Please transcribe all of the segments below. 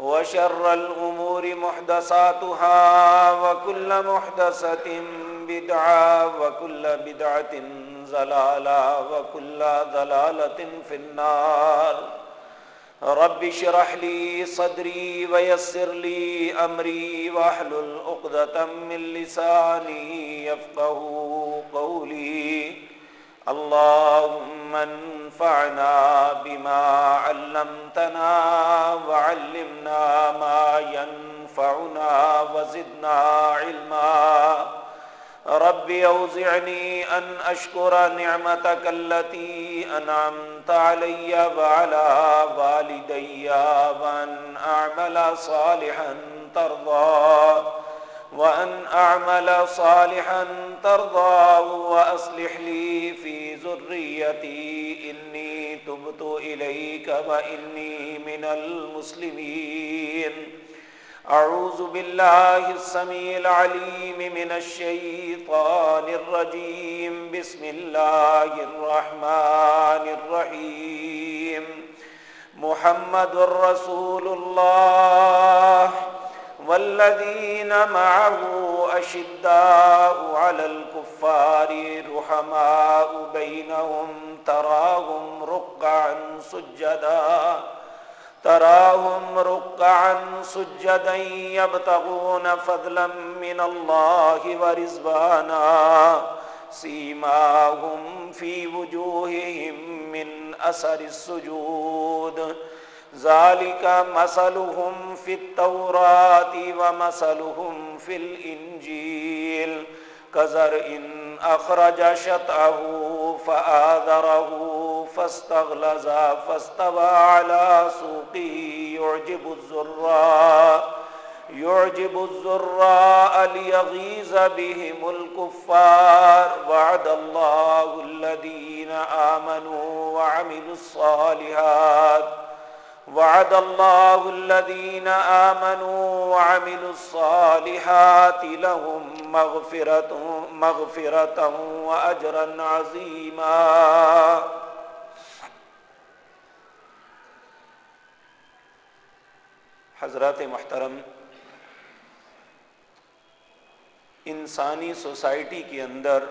وشر الأمور محدثاتها وكل محدثة بدعة وكل بدعة زلالة وكل ضلالة في النار. رب شرح لي صدري ويسر لي أمري واحلل عقدة من لساني يفقه قولي. اللهم انفعنا بما علمتنا وعلمنا ما ينفعنا وزدنا علما. رب أوزعني أن أشكر نعمتك التي أنعمت علي وعلى والدي وأن أعمل صالحا ترضى. وأن أعمل صالحا ترضى وأصلح لي في ذريتي إني تبت إليك وإني من المسلمين. أعوذ بالله السميع العليم من الشيطان الرجيم. بسم الله الرحمن الرحيم. محمد رسول الله. والذين معه أشداء على الكفار رحماء بينهم تراهم رقعا سجداً تراهم ركعا سجدا يبتغون فضلا من الله ورزبانا سيماهم في وجوههم من أسر السجود۔ ذلك مثلهم في التوراة ومثلهم في الإنجيل كزر إن أخرج شطعه فآذره فاستغلظ فاستوى على سوقه يعجب الزراء يعجب الزراء ليغيظ بهم الكفار وعد الله الذين آمنوا وعملوا الصالحات وعد الله الذين آمنوا وعملوا الصالحات لهم مغفرة, مغفرة وأجرا عظيما. حضرات محترم انسانی سوسائٹی کے اندر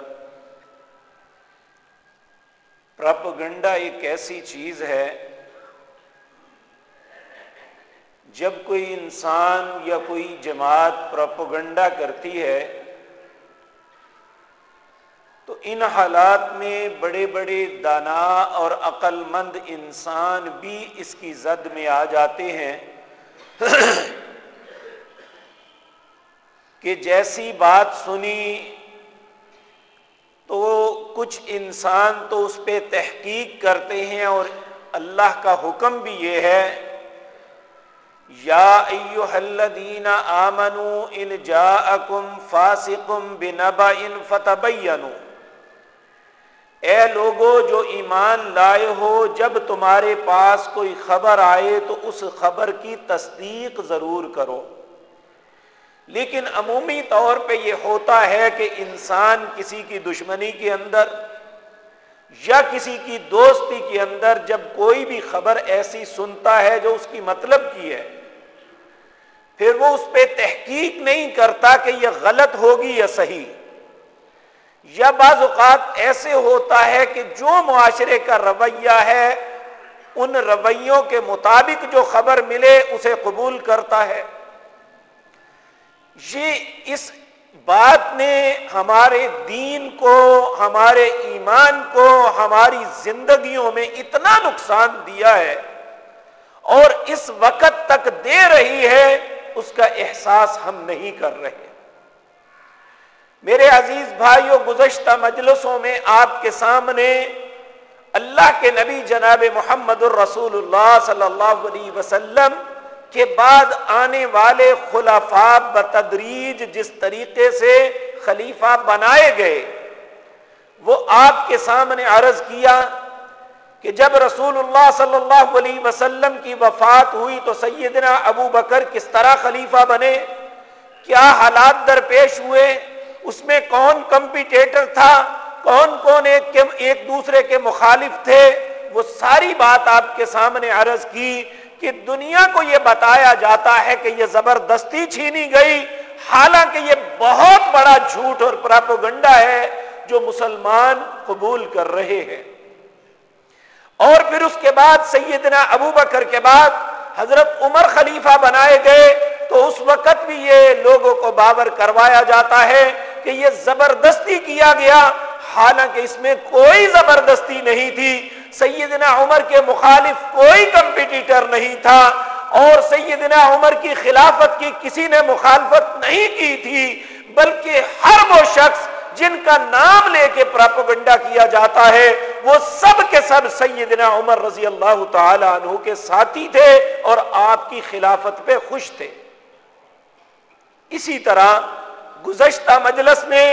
پراپگنڈا ایک ایسی چیز ہے جب کوئی انسان یا کوئی جماعت پراپگنڈا کرتی ہے، تو ان حالات میں بڑے بڑے دانا اور عقل مند انسان بھی اس کی زد میں آ جاتے ہیں کہ جیسی بات سنی تو کچھ انسان تو اس پہ تحقیق کرتے ہیں اور اللہ کا حکم بھی یہ ہے یا ایو الذین آمنو ان جاءکم فاسقم بنبا ان فتبینو۔ اے لوگو جو ایمان لائے ہو، جب تمہارے پاس کوئی خبر آئے تو اس خبر کی تصدیق ضرور کرو۔ لیکن عمومی طور پہ یہ ہوتا ہے کہ انسان کسی کی دشمنی کے اندر یا کسی کی دوستی کے اندر جب کوئی بھی خبر ایسی سنتا ہے جو اس کی مطلب کی ہے پھر وہ اس پہ تحقیق نہیں کرتا کہ یہ غلط ہوگی یا صحیح۔ یا بعض اوقات ایسے ہوتا ہے کہ جو معاشرے کا رویہ ہے، ان رویوں کے مطابق جو خبر ملے، اسے قبول کرتا ہے۔ یہ اس بات نے ہمارے دین کو، ہمارے ایمان کو، ہماری زندگیوں میں اتنا نقصان دیا ہے۔ اور اس وقت تک دے رہی ہے اس کا احساس ہم نہیں کر رہے۔ میرے عزیز بھائیوں گزشتہ مجلسوں میں آپ کے سامنے اللہ کے نبی جناب محمد الرسول اللہ صلی اللہ علیہ وسلم کے بعد آنے والے خلافا بتدریج جس طریقے سے خلیفہ بنائے گئے، وہ آپ کے سامنے عرض کیا کہ جب رسول اللہ صلی اللہ علیہ وسلم کی وفات ہوئی تو سیدنا ابو بکر کس طرح خلیفہ بنے؟ کیا حالات درپیش ہوئے؟ اس میں کون کمپیٹیٹر تھا؟ کون کون ایک کے ایک دوسرے کے مخالف تھے؟ وہ ساری بات آپ کے سامنے عرض کی کہ دنیا کو یہ بتایا جاتا ہے کہ یہ زبردستی چھینی گئی، حالانکہ یہ بہت بڑا جھوٹ اور پراپوگنڈا ہے جو مسلمان قبول کر رہے ہیں۔ اور پھر اس کے بعد سیدنا ابو بکر کے بعد حضرت عمر خلیفہ بنائے گئے، تو اس وقت بھی یہ لوگوں کو باور کروایا جاتا ہے کہ یہ زبردستی کیا گیا۔ حالانکہ اس میں کوئی زبردستی نہیں تھی۔ سیدنا عمر کے مخالف کوئی کمپٹیٹر نہیں تھا اور سیدنا عمر کی خلافت کی کسی نے مخالفت نہیں کی تھی، بلکہ ہر وہ شخص جن کا نام لے کے پراپگنڈا کیا جاتا ہے، وہ سب کے سب سیدنا عمر رضی اللہ تعالی عنہ کے ساتھی تھے اور آپ کی خلافت پہ خوش تھے۔ اسی طرح گزشتہ مجلس میں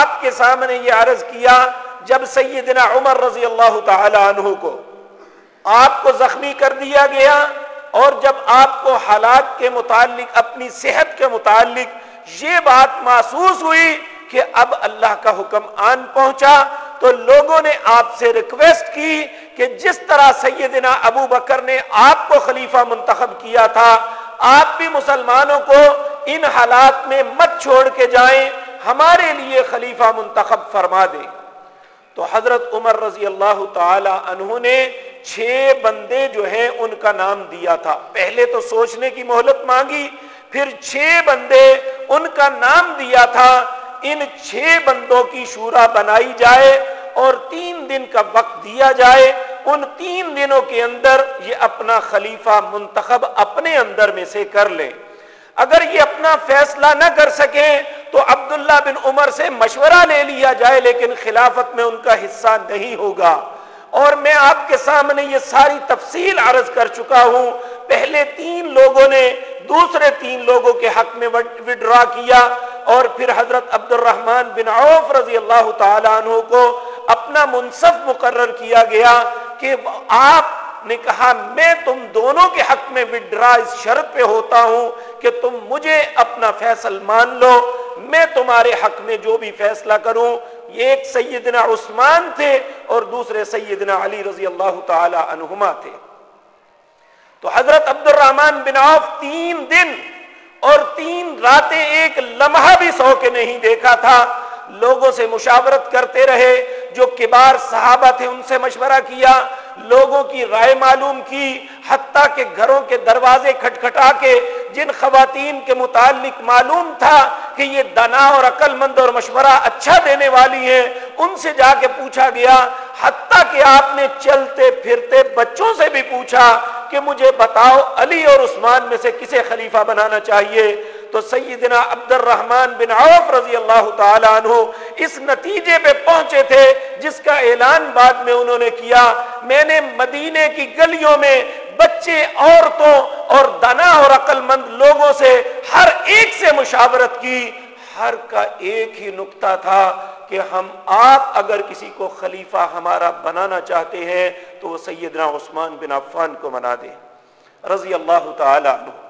آپ کے سامنے یہ عرض کیا، جب سیدنا عمر رضی اللہ تعالی عنہ کو آپ کو زخمی کر دیا گیا اور جب آپ کو حالات کے متعلق، اپنی صحت کے متعلق یہ بات محسوس ہوئی کہ اب اللہ کا حکم آن پہنچا تو لوگوں نے آپ سے ریکویسٹ کی کہ جس طرح سیدنا ابو بکر نے آپ کو خلیفہ منتخب کیا تھا، آپ بھی مسلمانوں کو ان حالات میں مت چھوڑ کے جائیں، ہمارے لیے خلیفہ منتخب فرما دیں۔ تو حضرت عمر رضی اللہ تعالی عنہ نے چھ بندے جو ہیں ان کا نام دیا تھا۔ پہلے تو سوچنے کی مہلت مانگی، پھر چھ بندے ان کا نام دیا تھا۔ ان چھ بندوں کی شورا بنائی جائے اور تین دن کا وقت دیا جائے، ان تین دنوں کے اندر یہ اپنا خلیفہ منتخب اپنے اندر میں سے کر لے۔ اگر یہ اپنا فیصلہ نہ کر سکے تو عبداللہ بن عمر سے مشورہ لے لیا جائے، لیکن خلافت میں ان کا حصہ نہیں ہوگا۔ اور میں آپ کے سامنے یہ ساری تفصیل عرض کر چکا ہوں۔ پہلے تین لوگوں نے دوسرے تین لوگوں کے حق میں وڈرا کیا۔ اور پھر حضرت عبد الرحمن بن عوف رضی اللہ تعالیٰ عنہ کو اپنا منصف مقرر کیا گیا کہ آپ نے کہا، میں تم دونوں کے حق میں وڈرا اس شرط پہ ہوتا ہوں کہ تم مجھے اپنا فیصل مان لو، میں تمہارے حق میں جو بھی فیصلہ کروں۔ یہ ایک سیدنا عثمان تھے اور دوسرے سیدنا علی رضی اللہ تعالی عنہما تھے۔ تو حضرت عبد الرحمان بن عوف تین دن اور تین راتیں ایک لمحہ بھی سو کے نہیں دیکھا تھا۔ لوگوں سے مشاورت کرتے رہے، جو کبار صحابہ تھے ان سے مشورہ کیا، لوگوں کی رائے معلوم کی حتیٰ کہ گھروں کے دروازے کھٹکھٹا کے جن خواتین کے متعلق معلوم تھا کہ یہ دنا اور عقل مند اور مشورہ اچھا دینے والی ہیں، ان سے جا کے پوچھا گیا، حتیٰ کہ آپ نے چلتے پھرتے بچوں سے بھی پوچھا کہ مجھے بتاؤ علی اور عثمان میں سے کسے خلیفہ بنانا چاہیے؟ تو سیدنا عبد الرحمن بن عوف رضی اللہ تعالی عنہ اس نتیجے پہ پہنچے تھے جس کا اعلان بعد میں انہوں نے کیا، میں نے مدینے کی گلیوں میں بچے، عورتوں اور دنا اور عقل مند لوگوں سے ہر ایک سے مشاورت کی۔ ہر کا ایک ہی نقطہ تھا کہ ہم آپ اگر کسی کو خلیفہ ہمارا بنانا چاہتے ہیں تو وہ سیدنا عثمان بن عفان کو بنا دیں۔ رضی اللہ تعالی عنہ۔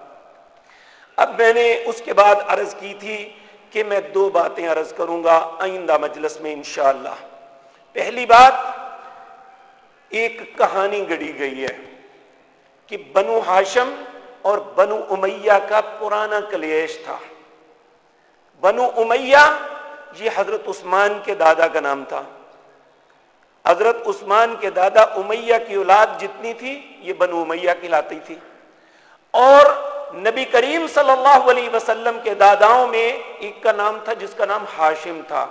اب میں نے اس کے بعد عرض کی تھی کہ میں دو باتیں عرض کروں گا آئندہ مجلس میں انشاءاللہ۔ پہلی بات، ایک کہانی گڑی گئی ہے کہ بنو ہاشم اور بنو امیہ کا پرانا کلیش تھا۔ بنو امیہ، یہ حضرت عثمان کے دادا کا نام تھا۔ حضرت عثمان کے دادا امیہ کی اولاد جتنی تھی، یہ بنو امیہ کہلاتی تھی۔ اور نبی کریم صلی اللہ علیہ وسلم کے داداؤں میں ایک کا نام تھا، جس کا نام ہاشم تھا۔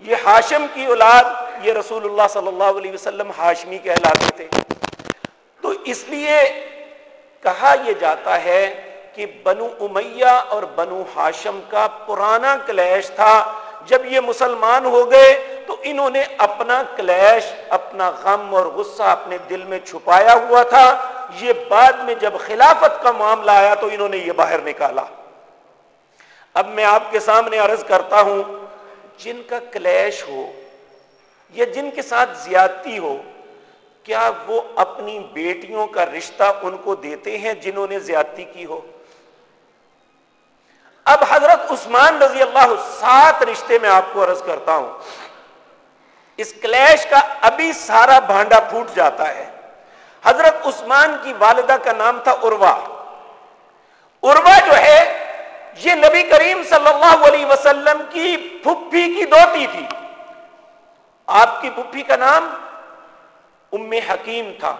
یہ ہاشم کی اولاد، یہ رسول اللہ صلی اللہ علیہ وسلم ہاشمی کہلاتے تھے۔ تو اس لیے کہا یہ جاتا ہے کہ بنو امیہ اور بنو ہاشم کا پرانا کلیش تھا۔ جب یہ مسلمان ہو گئے تو انہوں نے اپنا کلیش، اپنا غم اور غصہ اپنے دل میں چھپایا ہوا تھا۔ یہ بعد میں جب خلافت کا معاملہ آیا تو انہوں نے یہ باہر نکالا۔ اب میں آپ کے سامنے عرض کرتا ہوں، جن کا کلیش ہو یا جن کے ساتھ زیادتی ہو، کیا وہ اپنی بیٹیوں کا رشتہ ان کو دیتے ہیں جنہوں نے زیادتی کی ہو؟ اب حضرت عثمان رضی اللہ سات رشتے میں آپ کو عرض کرتا ہوں۔ اس کلیش کا ابھی سارا بھانڈا پھوٹ جاتا ہے۔ حضرت عثمان کی والدہ کا نام تھا اروا اروا جو ہے، یہ نبی کریم صلی اللہ علیہ وسلم کی پھپھی کی دوتی تھی۔ آپ کی پھپھی کا نام ام حکیم تھا۔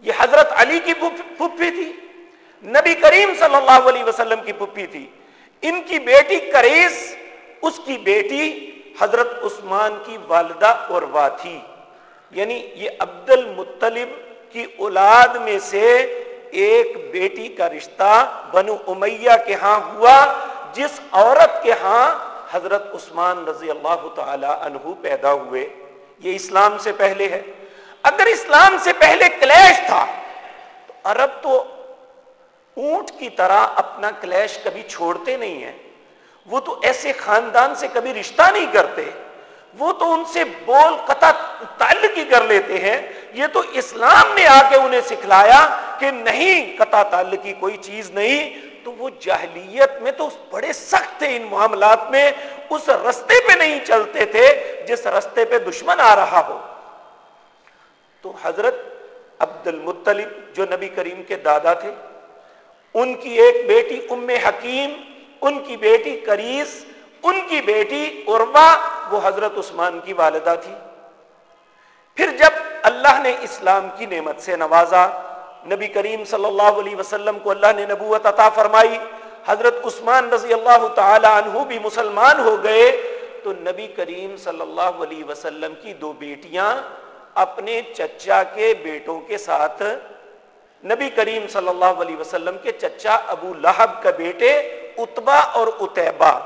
یہ حضرت علی کی پھپھی تھی۔ نبی کریم صلی اللہ علیہ وسلم کی پھپھی تھی۔ ان کی بیٹی کریس، اس کی بیٹی حضرت عثمان کی والدہ اروا تھی۔ یعنی یہ عبد المطلب کی اولاد میں سے ایک بیٹی کا رشتہ بنو امیہ کے ہاں ہوا، جس عورت کے ہاں حضرت عثمان رضی اللہ تعالی عنہ پیدا ہوئے۔ یہ اسلام سے پہلے ہے۔ اگر اسلام سے پہلے کلیش تھا، تو عرب تو اونٹ کی طرح اپنا کلیش کبھی چھوڑتے نہیں ہیں۔ وہ تو ایسے خاندان سے کبھی رشتہ نہیں کرتے۔ وہ تو ان سے بول قطع تعلق ہی کر لیتے ہیں۔ یہ تو اسلام نے آ کے انہیں سکھلایا کہ نہیں، قطع تعلق کی کوئی چیز نہیں۔ تو وہ جاہلیت میں تو بڑے سخت تھے ان معاملات میں۔ اس رستے پہ نہیں چلتے تھے جس رستے پہ دشمن آ رہا ہو۔ تو حضرت عبد المطلب جو نبی کریم کے دادا تھے، ان کی ایک بیٹی ام حکیم، ان کی بیٹی کریس ان کی بیٹی عروا وہ حضرت عثمان کی والدہ تھی۔ پھر جب اللہ نے اسلام کی نعمت سے نوازا۔ نبی کریم صلی اللہ علیہ وسلم کو اللہ نے نبوت عطا فرمائی۔ حضرت عثمان رضی اللہ تعالی عنہ بھی مسلمان ہو گئے۔ تو نبی کریم صلی اللہ علیہ وسلم کی دو بیٹیاں اپنے چچا کے بیٹوں کے ساتھ، نبی کریم صلی اللہ علیہ وسلم کے چچا ابو لہب کا بیٹے اتبا اور اتبا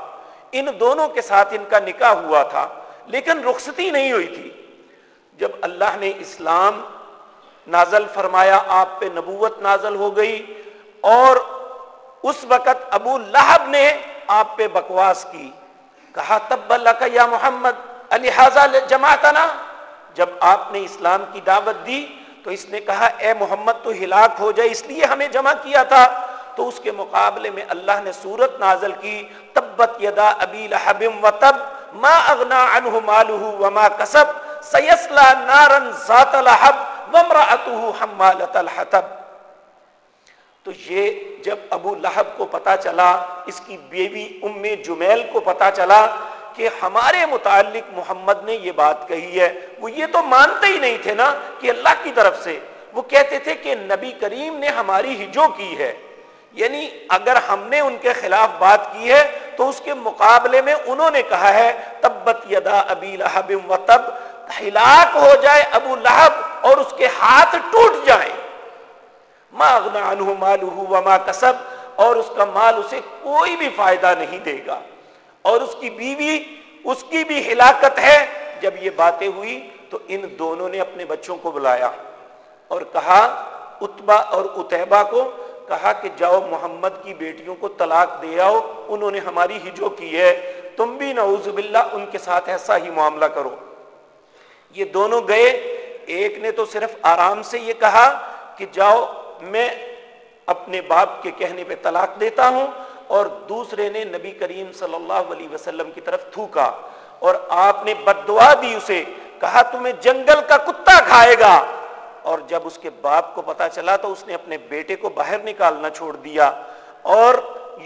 ان دونوں کے ساتھ ان کا نکاح ہوا تھا۔ لیکن رخصتی نہیں ہوئی تھی۔ جب اللہ نے اسلام نازل فرمایا، آپ پہ نبوت نازل ہو گئی اور اس وقت ابو لہب نے آپ پہ بکواس کی، کہا تب اللہ یا محمد الحاظ جماعتنا جب آپ نے اسلام کی دعوت دی تو اس نے کہا، اے محمد، تو ہلاک ہو جائے اس لیے ہمیں جمع کیا تھا۔ تو اس کے مقابلے میں اللہ نے صورت نازل کی، تبت یدا ابی لہب و تب ما اغنا عنہ مالہ وما کسب۔ سیسلا نارن ذات لہب ومرأته حمالت الحطب تو یہ جب ابو لہب کو پتا چلا، اس کی بیوی ام جمیل کو پتا چلا کہ ہمارے متعلق محمد نے یہ بات کہی ہے، وہ یہ تو مانتے ہی نہیں تھے نا کہ اللہ کی طرف سے۔ وہ کہتے تھے کہ نبی کریم نے ہماری ہجو کی ہے۔ یعنی اگر ہم نے ان کے خلاف بات کی ہے تو اس کے مقابلے میں انہوں نے کہا ہے، تبت یدا ابی لہب و تب ہلاک ہو جائے ابو لہب اور اس کے ہاتھ ٹوٹ جائیں ما اغنا عنہ مالہ وما کسب اور اس کا مال اسے کوئی بھی فائدہ نہیں دے گا۔ اور اس کی بیوی، اس کی بھی ہلاکت ہے۔ جب یہ باتیں ہوئی تو ان دونوں نے اپنے بچوں کو بلایا اور کہا اتبا اور اتبا کو کہا کہ جاؤ محمد کی بیٹیوں کو طلاق دے آؤ، انہوں نے ہماری ہجو کی ہے۔ تم بھی نعوذ باللہ ان کے ساتھ ایسا ہی معاملہ کرو۔ یہ دونوں گئے۔ ایک نے تو صرف آرام سے یہ کہا کہ جاؤ، میں اپنے باپ کے کہنے پہ طلاق دیتا ہوں۔ اور دوسرے نے نبی کریم صلی اللہ علیہ وسلم کی طرف تھوکا۔ اور آپ نے بد دعا دی اسے، کہا، تمہیں جنگل کا کتا کھائے گا۔ اور جب اس کے باپ کو پتا چلا تو اس نے اپنے بیٹے کو باہر نکالنا چھوڑ دیا۔ اور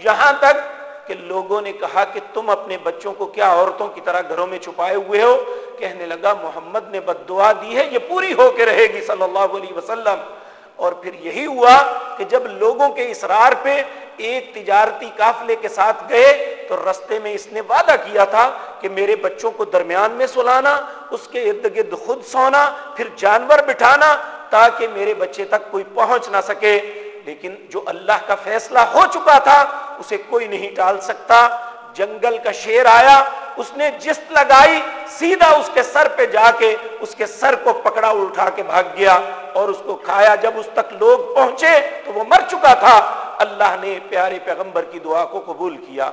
یہاں تک کہ لوگوں نے کہا کہ تم اپنے بچوں کو کیا عورتوں کی طرح گھروں میں چھپائے ہوئے ہو؟ کہنے لگا، محمد نے بد دعا دی ہے، یہ پوری ہو کے رہے گی صلی اللہ علیہ وسلم۔ اور پھر یہی ہوا کہ جب لوگوں کے اسرار پہ ایک تجارتی قافلے کے ساتھ گئے، تو رستے میں اس نے وعدہ کیا تھا کہ میرے بچوں کو درمیان میں سلانا، اس کے ارد گرد خود سونا، پھر جانور بٹھانا تاکہ میرے بچے تک کوئی پہنچ نہ سکے۔ لیکن جو اللہ کا فیصلہ ہو چکا تھا اسے کوئی نہیں ٹال سکتا۔ جنگل کا شیر آیا، اس نے جس لگائی، سیدھا اس کے سر پہ جا کے اس کے سر کو پکڑا، اٹھا کے بھاگ گیا اور اس کو کھایا۔ جب اس تک لوگ پہنچے تو وہ مر چکا تھا۔ اللہ نے پیارے پیغمبر کی دعا کو قبول کیا۔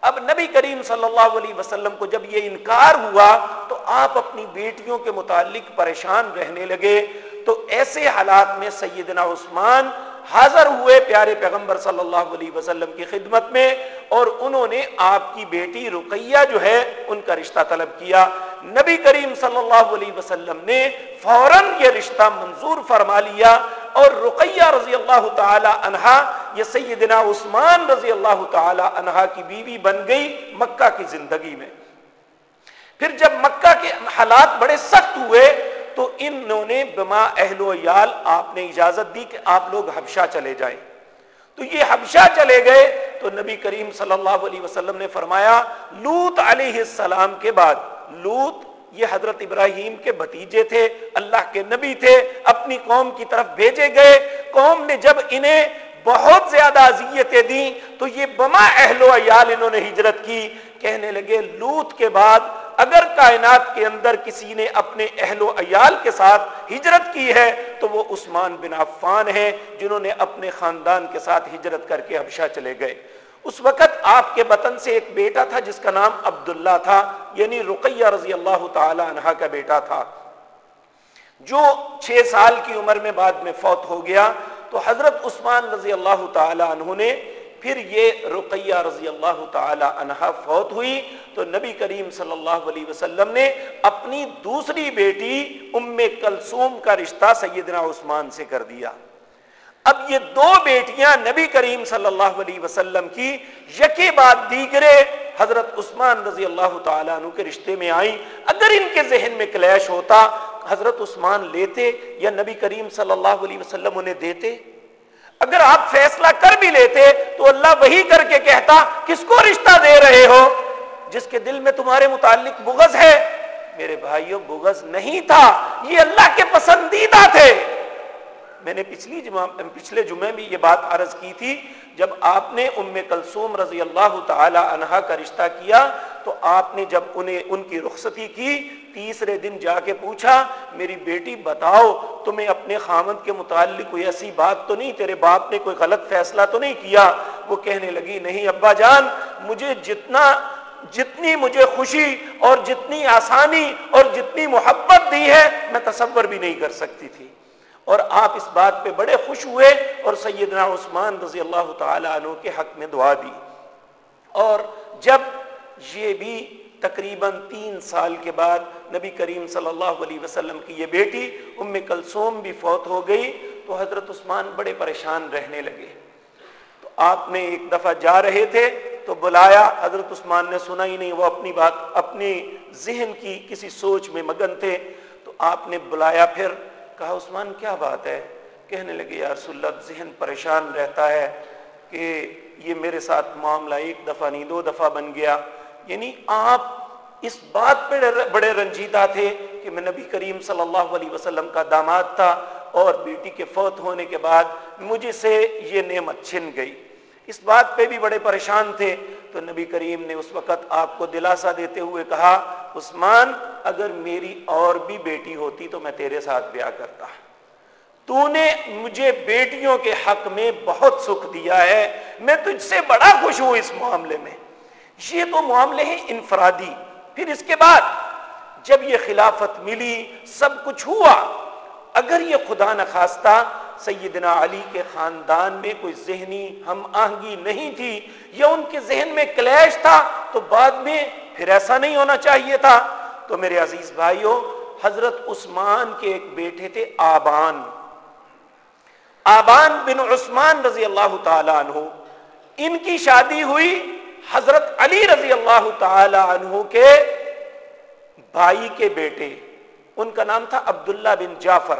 اب نبی کریم صلی اللہ علیہ وسلم کو جب یہ انکار ہوا تو آپ اپنی بیٹیوں کے متعلق پریشان رہنے لگے۔ تو ایسے حالات میں سیدنا عثمان حاضر ہوئے پیارے پیغمبر صلی اللہ علیہ وسلم کی خدمت میں اور انہوں نے آپ کی بیٹی رقیہ جو ہے ان کا رشتہ طلب کیا۔ نبی کریم صلی اللہ علیہ وسلم نے فوراً یہ رشتہ منظور فرما لیا اور رقیہ رضی اللہ تعالی عنہا، یہ سیدنا عثمان رضی اللہ تعالی عنہا کی بیوی بن گئی مکہ کی زندگی میں۔ پھر جب مکہ کے حالات بڑے سخت ہوئے تو انہوں نے بما اہل و یال آپ نے اجازت دی کہ آپ لوگ حبشہ چلے جائیں۔ تو یہ حبشہ چلے گئے تو نبی کریم صلی اللہ علیہ وسلم نے فرمایا لوت علیہ السلام کے بعد لوت یہ حضرت ابراہیم کے بھتیجے تھے، اللہ کے نبی تھے، اپنی قوم کی طرف بھیجے گئے۔ قوم نے جب انہیں بہت زیادہ اذیتیں دیں تو یہ بما اہل و عیال انہوں نے ہجرت کی۔ کہنے لگے لوت کے بعد اگر کائنات کے اندر کسی نے اپنے اہل و عیال کے ساتھ ہجرت کی ہے، تو وہ عثمان بن عفان ہیں، جنہوں نے اپنے خاندان کے ساتھ ہجرت کر کے حبشہ چلے گئے۔ اس وقت آپ کے بطن سے ایک بیٹا تھا، جس کا نام عبداللہ تھا یعنی رقیہ رضی اللہ تعالی عنہ کا بیٹا تھا۔ جو چھ سال کی عمر میں بعد میں فوت ہو گیا، تو حضرت عثمان رضی اللہ تعالی عنہ نے پھر یہ رقیہ رضی اللہ تعالی عنہ فوت ہوئی تو نبی کریم صلی اللہ علیہ وسلم نے اپنی دوسری بیٹی ام کلثوم کا رشتہ سیدنا عثمان سے کر دیا۔ اب یہ دو بیٹیاں نبی کریم صلی اللہ علیہ وسلم کی یکے بعد دیگرے حضرت عثمان رضی اللہ تعالیٰ عنہ کے رشتے میں آئیں۔ اگر ان کے ذہن میں کلیش ہوتا، حضرت عثمان لیتے یا نبی کریم صلی اللہ علیہ وسلم انہیں دیتے؟ اگر آپ فیصلہ کر بھی لیتے تو اللہ وہی کر کے کہتا، کس کو رشتہ دے رہے ہو؟ جس کے دل میں تمہارے متعلق بغض ہے۔ میرے بھائیوں بغض نہیں تھا۔ یہ اللہ کے پسندیدہ تھے۔ میں نے پچھلی جمعہ، پچھلے جمعے بھی یہ بات عرض کی تھی، جب آپ نے ام کلثوم رضی اللہ تعالی عنہا کا رشتہ کیا، تو آپ نے جب انہیں، ان کی رخصتی کی تیسرے دن جا کے پوچھا، میری بیٹی، بتاؤ، تمہیں اپنے خامد کے متعلق کوئی ایسی بات تو نہیں؟ تیرے باپ نے کوئی غلط فیصلہ تو نہیں کیا؟ وہ کہنے لگی، نہیں ابا جان، مجھے جتنا، جتنی مجھے خوشی اور جتنی آسانی اور جتنی محبت دی ہے، میں تصور بھی نہیں کر سکتی تھی۔ اور آپ اس بات پہ بڑے خوش ہوئے اور سیدنا عثمان رضی اللہ تعالی عنہ کے حق میں دعا دی۔ اور جب یہ بھی تقریباً تین سال کے بعد نبی کریم صلی اللہ علیہ وسلم کی یہ بیٹی ام کلثوم بھی فوت ہو گئی تو حضرت عثمان بڑے پریشان رہنے لگے۔ تو آپ نے ایک دفعہ جا رہے تھے تو بلایا، حضرت عثمان نے سنا ہی نہیں، وہ اپنی بات، اپنی ذہن کی کسی سوچ میں مگن تھے۔ تو آپ نے بلایا پھر، کہا، عثمان، کیا بات ہے؟ کہنے لگے، یا رسول اللہ، ذہن پریشان رہتا ہے کہ یہ میرے ساتھ معاملہ ایک دفعہ نہیں، دو دفعہ بن گیا۔ یعنی آپ اس بات پہ بڑے رنجیدہ تھے کہ میں نبی کریم صلی اللہ علیہ وسلم کا داماد تھا اور بیٹی کے فوت ہونے کے بعد مجھے سے یہ نعمت چھن گئی۔ اس بات پہ بھی بڑے پریشان تھے۔ تو نبی کریم نے اس وقت آپ کو دلاسا دیتے ہوئے کہا، عثمان، اگر میری اور بھی بیٹی ہوتی تو میں تیرے ساتھ بیاہ کرتا۔ تو نے مجھے بیٹیوں کے حق میں بہت سکھ دیا ہے۔ میں تجھ سے بڑا خوش ہوں اس معاملے میں۔ یہ تو معاملے ہیں انفرادی۔ پھر اس کے بعد جب یہ خلافت ملی، سب کچھ ہوا، اگر یہ خدا نخواستہ سیدنا علی کے خاندان میں کوئی ذہنی ہم آہنگی نہیں تھی یا ان کے ذہن میں کلیش تھا، تو بعد میں پھر ایسا نہیں ہونا چاہیے تھا۔ تو میرے عزیز بھائیوں حضرت عثمان کے ایک بیٹے تھے آبان۔ آبان بن عثمان رضی اللہ تعالی عنہ، ان کی شادی ہوئی حضرت علی رضی اللہ تعالی عنہ کے بھائی کے بیٹے، ان کا نام تھا عبداللہ بن جعفر۔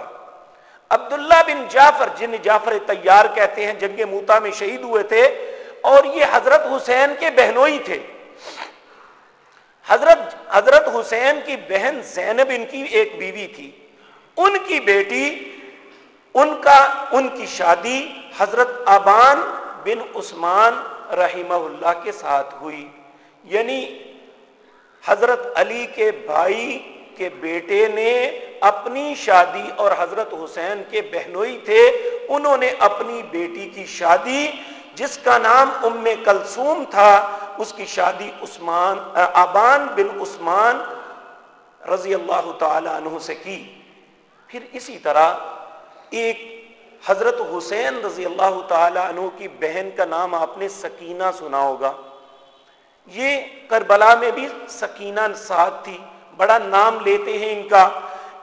عبداللہ بن جعفر جن جعفر تیار کہتے ہیں جنگ موتا میں شہید ہوئے تھے، اور یہ حضرت حسین کے بہنوئی تھے۔ حضرت حضرت حسین کی بہن زینب ان کی ایک بیوی تھی۔ ان کی بیٹی، ان کا، ان کی شادی حضرت ابان بن عثمان رحمہ اللہ کے ساتھ ہوئی۔ یعنی حضرت علی کے بھائی کے بیٹے نے اپنی شادی اور حضرت حسین کے بہنوئی تھے، انہوں نے اپنی بیٹی کی شادی، جس کا نام ام کلثوم تھا، اس کی شادی عثمان آبان بن عثمان رضی اللہ تعالی عنہ سے کی۔ پھر اسی طرح ایک حضرت حسین رضی اللہ تعالی عنہ کی بہن کا نام آپ نے سکینہ سنا ہوگا۔ یہ کربلا میں بھی سکینہ ساتھ تھی، بڑا نام لیتے ہیں ان کا۔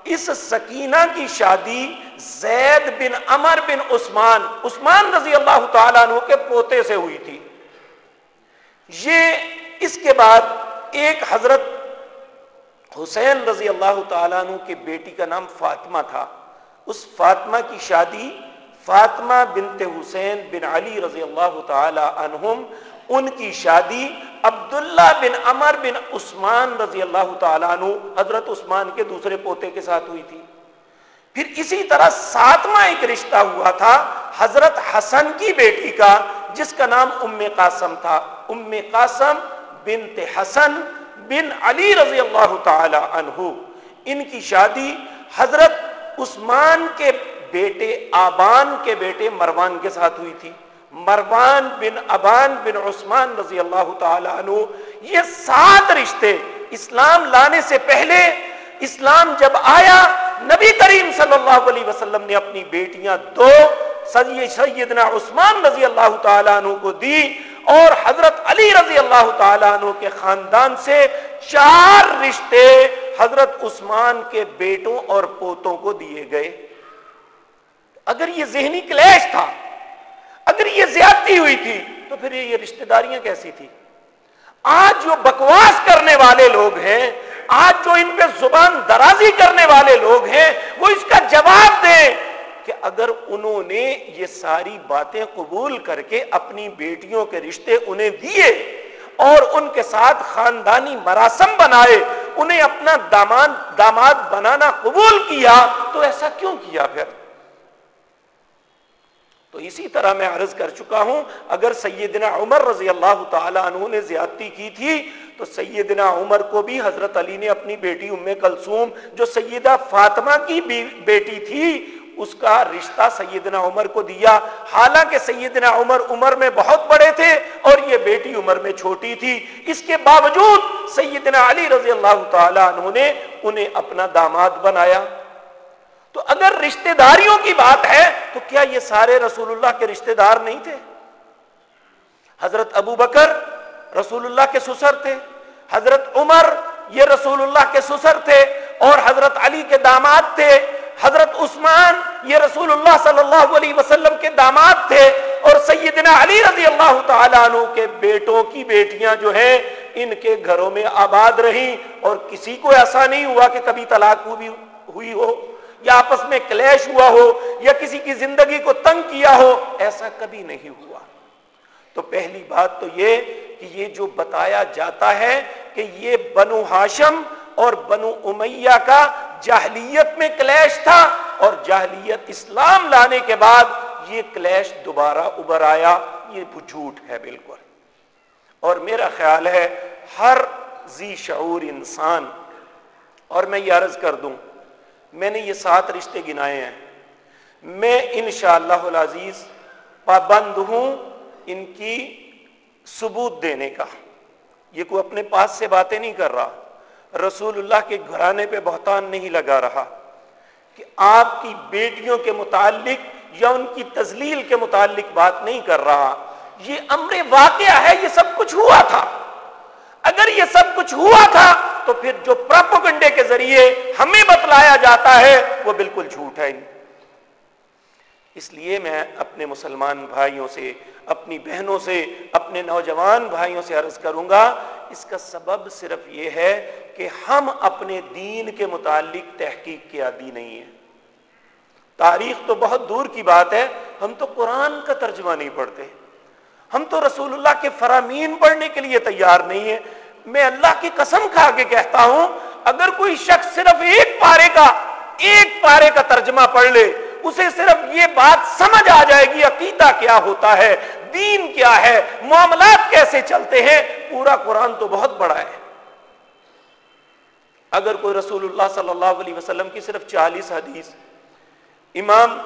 اس سکینہ کی شادی زید بن امر بن عثمان عثمان رضی اللہ تعالیٰ عنہ کے پوتے سے ہوئی تھی۔ یہ اس کے بعد ایک حضرت حسین رضی اللہ تعالیٰ عنہ کی بیٹی کا نام فاطمہ تھا۔ اس فاطمہ کی شادی فاطمہ بنت حسین بن علی رضی اللہ تعالی عنہم، ان کی شادی عبداللہ بن عمر بن عثمان رضی اللہ تعالیٰ عنہ، حضرت عثمان کے دوسرے پوتے کے ساتھ ہوئی تھی۔ پھر اسی طرح ساتواں ایک رشتہ ہوا تھا حضرت حسن کی بیٹی کا، جس کا نام ام قاسم تھا۔ ام قاسم بنت حسن بن علی رضی اللہ تعالی عنہ۔ ان کی شادی حضرت عثمان کے بیٹے آبان کے بیٹے مروان کے ساتھ ہوئی تھی۔ مروان بن ابان بن عثمان رضی اللہ تعالی عنہ، یہ سات رشتے اسلام لانے سے پہلے، اسلام جب آیا، نبی کریم صلی اللہ علیہ وسلم نے اپنی بیٹیاں دو سیدنا عثمان رضی اللہ تعالیٰ عنہ کو دی۔ اور حضرت علی رضی اللہ تعالیٰ عنہ کے خاندان سے چار رشتے حضرت عثمان کے بیٹوں اور پوتوں کو دیے گئے۔ اگر یہ ذہنی کلیش تھا، اگر یہ زیادتی ہوئی تھی، تو پھر یہ رشتہ داریاں کیسی تھی آج جو بکواس کرنے والے لوگ ہیں، آج جو ان پہ زبان درازی کرنے والے لوگ ہیں، وہ اس کا جواب دیں۔ کہ اگر انہوں نے یہ ساری باتیں قبول کر کے اپنی بیٹیوں کے رشتے انہیں دیے اور ان کے ساتھ خاندانی مراسم بنائے، انہیں اپنا داماد داماد بنانا قبول کیا، تو ایسا کیوں کیا پھر؟ تو اسی طرح میں عرض کر چکا ہوں، اگر سیدنا عمر رضی اللہ تعالی عنہ نے زیادتی کی تھی، تو سیدنا عمر کو بھی حضرت علی نے اپنی بیٹی ام کلثوم، جو سیدہ فاطمہ کی بیٹی تھی اس کا رشتہ سیدنا عمر کو دیا۔ حالانکہ سیدنا عمر عمر میں بہت بڑے تھے اور یہ بیٹی عمر میں چھوٹی تھی۔ اس کے باوجود سیدنا علی رضی اللہ تعالی عنہ نے انہیں اپنا داماد بنایا۔ تو اگر رشتہ داریوں کی بات ہے، تو کیا یہ سارے رسول اللہ کے رشتہ دار نہیں تھے؟ حضرت ابو بکر رسول اللہ کے سسر تھے۔ حضرت عمر یہ رسول اللہ کے سسر تھے اور حضرت علی کے داماد تھے۔ حضرت عثمان یہ رسول اللہ صلی اللہ علیہ وسلم کے داماد تھے اور سیدنا علی رضی اللہ تعالیٰ عنہ کے بیٹوں کی بیٹیاں جو ہیں، ان کے گھروں میں آباد رہی اور کسی کو ایسا نہیں ہوا کہ کبھی طلاق ہوئی ہو یا آپس میں کلیش ہوا ہو یا کسی کی زندگی کو تنگ کیا ہو، ایسا کبھی نہیں ہوا۔ تو پہلی بات تو یہ کہ یہ جو بتایا جاتا ہے کہ یہ بنو ہاشم اور بنو امیہ کا جاہلیت میں کلیش تھا اور جاہلیت اسلام لانے کے بعد یہ کلیش دوبارہ ابھر آیا، یہ جھوٹ ہے بالکل۔ اور میرا خیال ہے ہر زی شعور انسان، اور میں یہ عرض کر دوں، میں نے یہ سات رشتے گنائے ہیں۔ میں انشاءاللہ العزیز پابند ہوں ان کی ثبوت دینے کا۔ یہ کوئی اپنے پاس سے باتیں نہیں کر رہا۔ رسول اللہ کے گھرانے پہ بہتان نہیں لگا رہا کہ آپ کی بیٹیوں کے متعلق یا ان کی تزلیل کے متعلق بات نہیں کر رہا۔ یہ امر واقعہ ہے، یہ سب کچھ ہوا تھا۔ اگر یہ سب کچھ ہوا تھا تو پھر جو پراپوگنڈے کے ذریعے ہمیں بتلایا جاتا ہے، وہ بالکل جھوٹ ہے۔ اس لیے میں اپنے مسلمان بھائیوں سے، اپنی بہنوں سے، اپنے نوجوان بھائیوں سے عرض کروں گا، اس کا سبب صرف یہ ہے کہ ہم اپنے دین کے متعلق تحقیق کے عادی نہیں ہیں۔ تاریخ تو بہت دور کی بات ہے، ہم تو قرآن کا ترجمہ نہیں پڑھتے۔ ہم تو رسول اللہ کے فرامین پڑھنے کے لیے تیار نہیں ہے میں اللہ کی قسم کھا کے کہتا ہوں، اگر کوئی شخص صرف ایک پارے کا، ایک پارے کا ترجمہ پڑھ لے، اسے صرف یہ بات سمجھ آ جائے گی، عقیدہ کیا ہوتا ہے، دین کیا ہے، معاملات کیسے چلتے ہیں، پورا قرآن تو بہت بڑا ہے۔ اگر کوئی رسول اللہ صلی اللہ علیہ وسلم کی صرف چالیس حدیث، امام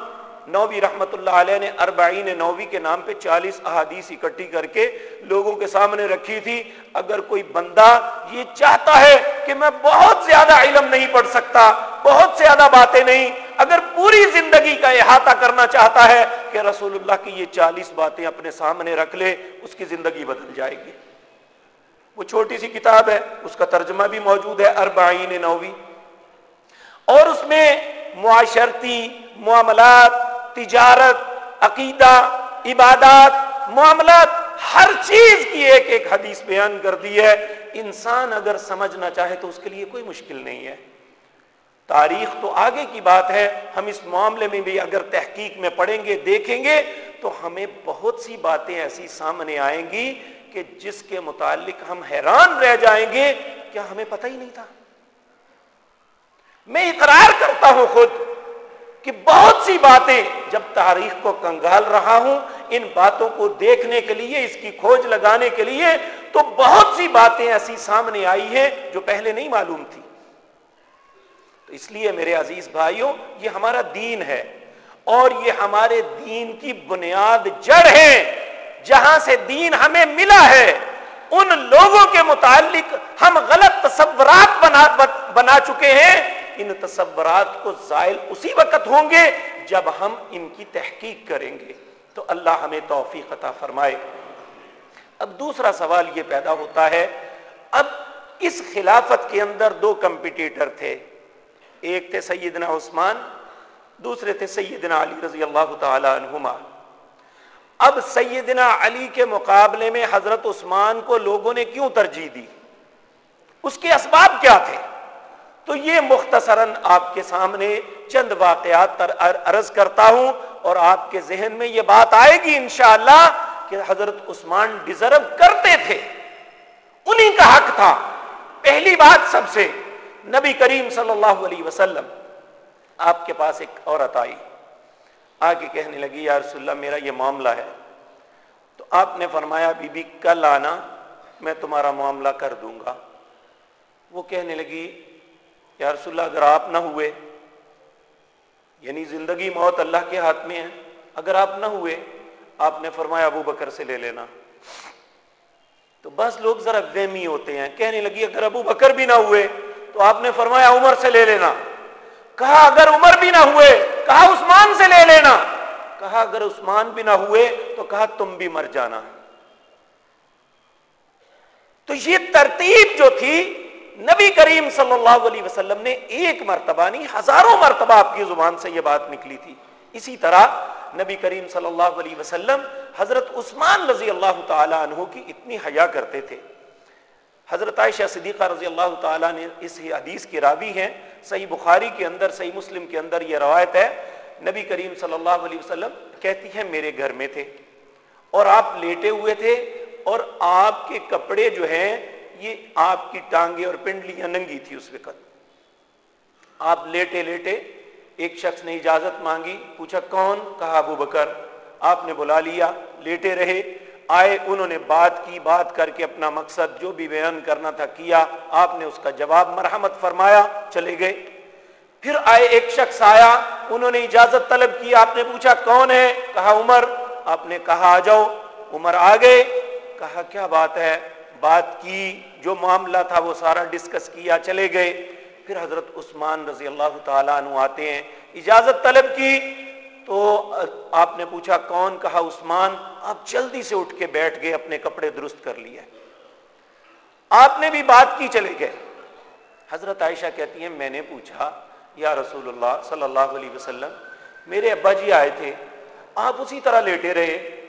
نووی رحمت اللہ علیہ نے اربعین نووی کے نام پہ چالیس احادیث اکٹھی کر کے لوگوں کے سامنے رکھی تھی، اگر کوئی بندہ یہ چاہتا ہے کہ میں بہت زیادہ علم نہیں پڑھ سکتا، بہت زیادہ باتیں نہیں، اگر پوری زندگی کا احاطہ کرنا چاہتا ہے کہ رسول اللہ کی یہ چالیس باتیں اپنے سامنے رکھ لے، اس کی زندگی بدل جائے گی۔ وہ چھوٹی سی کتاب ہے، اس کا ترجمہ بھی موجود ہے، اربعین نووی اور اس میں معاشرتی معاملات، تجارت، عقیدہ، عبادات، معاملات، ہر چیز کی ایک ایک حدیث بیان کر دی ہے۔ انسان اگر سمجھنا چاہے تو اس کے لیے کوئی مشکل نہیں ہے۔ تاریخ تو آگے کی بات ہے، ہم اس معاملے میں بھی اگر تحقیق میں پڑھیں گے، دیکھیں گے، تو ہمیں بہت سی باتیں ایسی سامنے آئیں گی کہ جس کے متعلق ہم حیران رہ جائیں گے، کیا ہمیں پتہ ہی نہیں تھا؟ میں اقرار کرتا ہوں خود کہ بہت سی باتیں جب تاریخ کو کنگال رہا ہوں، ان باتوں کو دیکھنے کے لیے، اس کی کھوج لگانے کے لیے، تو بہت سی باتیں ایسی سامنے آئی ہیں جو pہلے نہیں معلوم تھی۔ تو اس لیے میرے عزیز بھائیوں، یہ ہمارا دین ہے اور یہ ہمارے دین کی بنیاد جڑ ہے۔ جہاں سے دین ہمیں ملا ہے، ان لوگوں کے متعلق ہم غلط تصورات بنا بنا چکے ہیں۔ ان تصورات کو زائل اسی وقت ہوں گے جب ہم ان کی تحقیق کریں گے۔ تو اللہ ہمیں توفیق عطا فرمائے۔ اب دوسرا سوال یہ پیدا ہوتا ہے، اب اس خلافت کے اندر دو کمپٹیٹر تھے۔ ایک تھے سیدنا عثمان، دوسرے تھے سیدنا علی رضی اللہ تعالی عنہما۔ اب سیدنا علی کے مقابلے میں حضرت عثمان کو لوگوں نے کیوں ترجیح دی؟ اس کے اسباب کیا تھے؟ تو یہ مختصراً آپ کے سامنے چند واقعات عرض کرتا ہوں اور آپ کے ذہن میں یہ بات آئے گی انشاءاللہ کہ حضرت عثمان ڈیزرو کرتے تھے۔ انہی کا حق تھا۔ پہلی بات سب سے، نبی کریم صلی اللہ علیہ وسلم، آپ کے پاس ایک عورت آئی۔ آگے کہنے لگی، یا رسول اللہ، میرا یہ معاملہ ہے. تو آپ نے فرمایا بی بی کل آنا، میں تمہارا معاملہ کر دوں گا. وہ کہنے لگی، یا رسول اللہ، اگر آپ نہ ہوئے یعنی زندگی موت اللہ کے ہاتھ میں ہے، اگر آپ نہ ہوئے، آپ نے فرمایا، ابو بکر سے لے لینا. تو بس لوگ ذرا وہمی ہوتے ہیں، کہنے لگی، اگر ابو بکر بھی نہ ہوئے، تو آپ نے فرمایا، عمر سے لے لینا. کہا اگر عمر بھی نہ ہوئے، کہا عثمان سے لے لینا۔ کہا اگر عثمان بھی نہ ہوئے، تو کہا تم بھی مر جانا۔ تو یہ ترتیب جو تھی، نبی کریم صلی اللہ علیہ وسلم نے ایک مرتبہ نہیں، ہزاروں مرتبہ آپ کی زبان سے یہ بات نکلی تھی۔ اسی طرح نبی کریم صلی اللہ علیہ وسلم حضرت عثمان رضی اللہ تعالی عنہ کی اتنی حیا کرتے تھے۔ حضرت عائشہ صدیقہ رضی اللہ تعالیٰ نے اس حدیث کی راوی ہیں۔ صحیح بخاری کے اندر، صحیح مسلم کے اندر یہ روایت ہے، نبی کریم صلی اللہ علیہ وسلم کہتی ہے میرے گھر میں تھے۔ اور آپ لیٹے ہوئے تھے، اور آپ کے کپڑے جو ہیں، یہ آپ کی ٹانگیں اور پنڈلیاں ننگی تھی اس وقت۔ آپ لیٹے لیٹے ایک شخص نے اجازت مانگی، پوچھا، کون؟ کہا، ابو بکر۔ آپ نے بلا لیا، لیٹے رہے۔ آئے، انہوں نے بات کی، بات کر کے اپنا مقصد جو بھی بیان کرنا تھا کیا، آپ نے اس کا جواب مرحمت فرمایا، چلے گئے۔ پھر آئے ایک شخص آیا، انہوں نے اجازت طلب کی، آپ نے پوچھا، کون ہے؟ کہا، عمر آپ نے کہا، آ جاؤ عمر آ گئے، کہا، کیا بات ہے؟ بات کی، جو معاملہ تھا وہ سارا ڈسکس کیا، چلے گئے۔ پھر حضرت عثمان رضی اللہ تعالیٰ عنہ آتے ہیں، اجازت طلب کی تو آپ نے پوچھا کون کہا عثمان؟ آپ جلدی سے اٹھ کے بیٹھ گئے، اپنے کپڑے درست کر لیے۔ آپ نے بھی بات کی، چلے گئے۔ حضرت عائشہ کہتی ہیں، میں نے پوچھا، یا رسول اللہ صلی اللہ علیہ وسلم، میرے ابا جی آئے تھے، آپ اسی طرح لیٹے رہے۔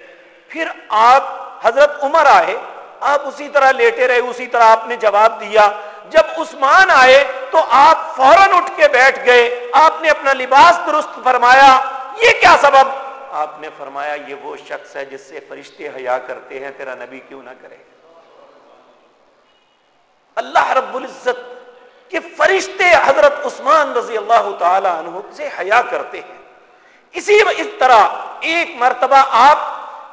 پھر آپ، حضرت عمر آئے، آپ اسی طرح لیٹے رہے، اسی طرح آپ نے جواب دیا۔ جب عثمان آئے تو آپ فوراً اٹھ کے بیٹھ گئے، آپ نے اپنا لباس درست فرمایا۔ یہ کیا سبب؟ آپ نے فرمایا یہ وہ شخص ہے جس سے فرشتے حیا کرتے ہیں، تیرا نبی کیوں نہ کرے؟ اللہ رب العزت کے فرشتے حضرت عثمان رضی اللہ تعالی عنہ سے حیا کرتے ہیں۔ اسی اس طرح ایک مرتبہ آپ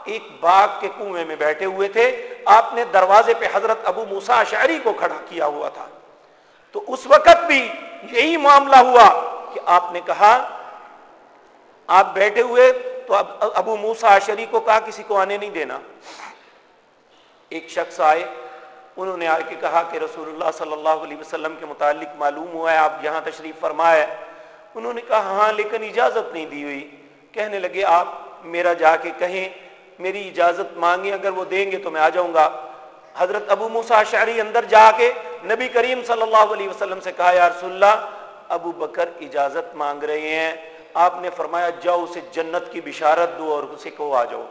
ایک باغ کے کنویں میں بیٹھے ہوئے تھے۔ آپ نے دروازے پہ حضرت ابو موسا شہری کو کھڑا کیا ہوا تھا۔ تو اس وقت بھی یہی معاملہ ہوا کہ آپ نے کہا آپ بیٹھے ہوئے تو ابو موسا شری کو کہا، کسی کو آنے نہیں دینا۔ ایک شخص آئے، انہوں نے آ کے کہا کہ رسول اللہ صلی اللہ علیہ وسلم کے متعلق معلوم ہوا ہے، آپ یہاں تشریف فرمائے۔ انہوں نے کہا ہاں لیکن اجازت نہیں دی ہوئی۔ کہنے لگے، آپ میرا جا کے کہیں، میری اجازت مانگیں، اگر وہ دیں گے تو میں آ جاؤں گا۔ حضرت ابو موسا شہری اندر جا کے نبی کریم صلی اللہ علیہ وسلم سے کہا، یا رسول اللہ، ابو بکر اجازت مانگ رہے ہیں۔ آپ نے فرمایا، جاؤ اسے جنت کی بشارت دو اور اسے کو آ جاؤ۔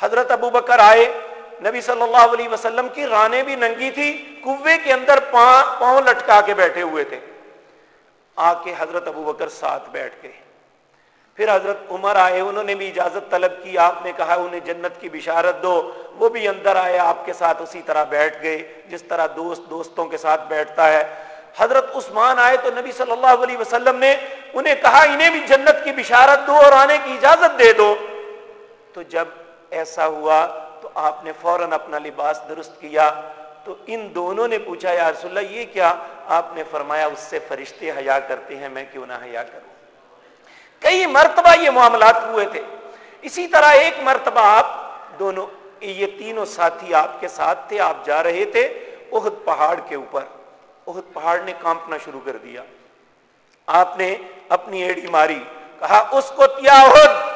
حضرت ابو بکر آئے، نبی صلی اللہ علیہ وسلم کی رانے بھی ننگی تھی، کنویں کے اندر پاؤں لٹکا کے بیٹھے ہوئے تھے۔ آ کے حضرت ابو بکر ساتھ بیٹھ گئے۔ پھر حضرت عمر آئے، انہوں نے بھی اجازت طلب کی، آپ نے کہا انہیں جنت کی بشارت دو۔ وہ بھی اندر آئے، آپ کے ساتھ اسی طرح بیٹھ گئے، جس طرح دوست، دوستوں کے ساتھ بیٹھتا ہے۔ حضرت عثمان آئے تو نبی صلی اللہ علیہ وسلم نے انہیں کہا، انہیں بھی جنت کی بشارت دو اور آنے کی اجازت دے دو۔ تو جب ایسا ہوا تو آپ نے فوراً اپنا لباس درست کیا۔ تو ان دونوں نے پوچھا، یا رسول اللہ، یہ کیا؟ آپ نے فرمایا، اس سے فرشتے حیا کرتے ہیں، میں کیوں نہ حیا کروں؟ کئی مرتبہ یہ معاملات ہوئے تھے۔ اسی طرح ایک مرتبہ آپ دونوں، یہ تینوں ساتھی آپ کے ساتھ تھے، آپ جا رہے تھے اہد پہاڑ کے اوپر۔ اہد پہاڑ نے کانپنا شروع کر دیا۔ آپ نے اپنی ایڑی ماری۔ کہا، اس کو تیا اہد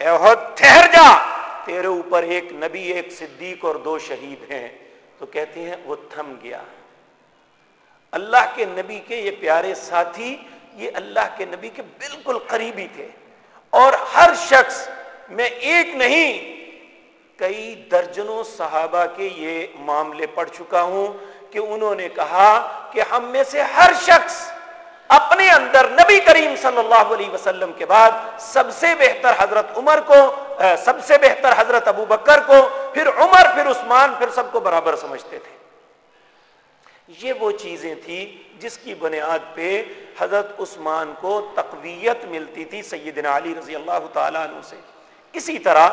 اہد ٹھہر جا۔ تیرے اوپر ایک نبی، ایک صدیق اور دو شہید ہیں۔ تو کہتے ہیں، وہ تھم گیا۔ اللہ کے نبی کے یہ پیارے ساتھی، یہ اللہ کے نبی کے بالکل قریبی تھے۔ اور ہر شخص میں ایک نہیں، کئی درجنوں صحابہ کے یہ معاملے پڑھ چکا ہوں کہ انہوں نے کہا کہ ہم میں سے ہر شخص اپنے اندر نبی کریم صلی اللہ علیہ وسلم کے بعد سب سے بہتر حضرت عمر کو سب سے بہتر حضرت ابو بکر کو، پھر عمر، پھر عثمان، پھر سب کو برابر سمجھتے تھے۔ یہ وہ چیزیں تھی جس کی بنیاد پہ حضرت عثمان کو تقویت ملتی تھی سیدنا علی رضی اللہ تعالیٰ عنہ سے۔ اسی طرح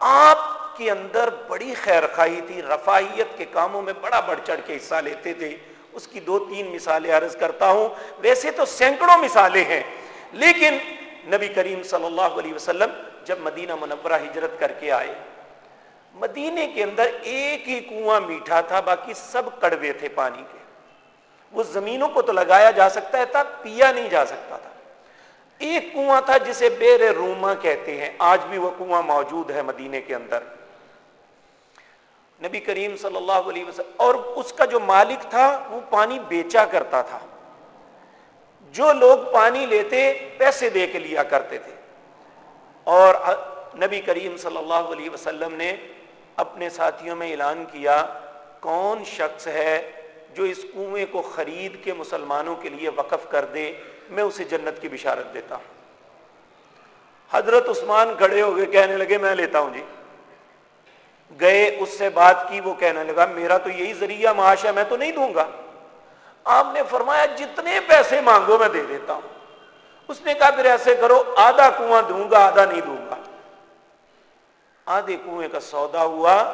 آپ کے اندر بڑی خیر خواہی تھی، رفاہیت کے کاموں میں بڑا بڑھ چڑھ کے حصہ لیتے تھے۔ اس کی دو تین مثالیں عرض کرتا ہوں۔ ویسے تو سینکڑوں مثالیں ہیں، لیکن نبی کریم صلی اللہ علیہ وسلم جب مدینہ منورہ ہجرت کر کے آئے، مدینے کے اندر ایک ہی کنواں میٹھا تھا، باقی سب کڑوے تھے پانی کے۔ وہ زمینوں کو تو لگایا جا سکتا تھا پیا نہیں جا سکتا تھا۔ ایک کنواں تھا جسے بیر روما کہتے ہیں، آج بھی وہ کنواں موجود ہے مدینے کے اندر۔ نبی کریم صلی اللہ علیہ وسلم، اور اس کا جو مالک تھا، وہ پانی بیچا کرتا تھا۔ جو لوگ پانی لیتے، پیسے دے کے لیا کرتے تھے۔ اور نبی کریم صلی اللہ علیہ وسلم نے اپنے ساتھیوں میں اعلان کیا، کون شخص ہے جو اس کنویں کو خرید کے مسلمانوں کے لیے وقف کر دے، میں اسے جنت کی بشارت دیتا ہوں۔ حضرت عثمان کھڑے ہو گئے، کہنے لگے، میں لیتا ہوں جی۔ گئے، اس سے بات کی، وہ کہنے لگا، میرا تو یہی ذریعہ معاش ہے، میں تو نہیں دوں گا۔ آپ نے فرمایا، جتنے پیسے مانگو، میں دے دیتا ہوں۔ اس نے کہا، پھر ایسے کرو، آدھا کنواں دوں گا، آدھا نہیں دوں گا۔ آدھے کنویں کا سودا ہوا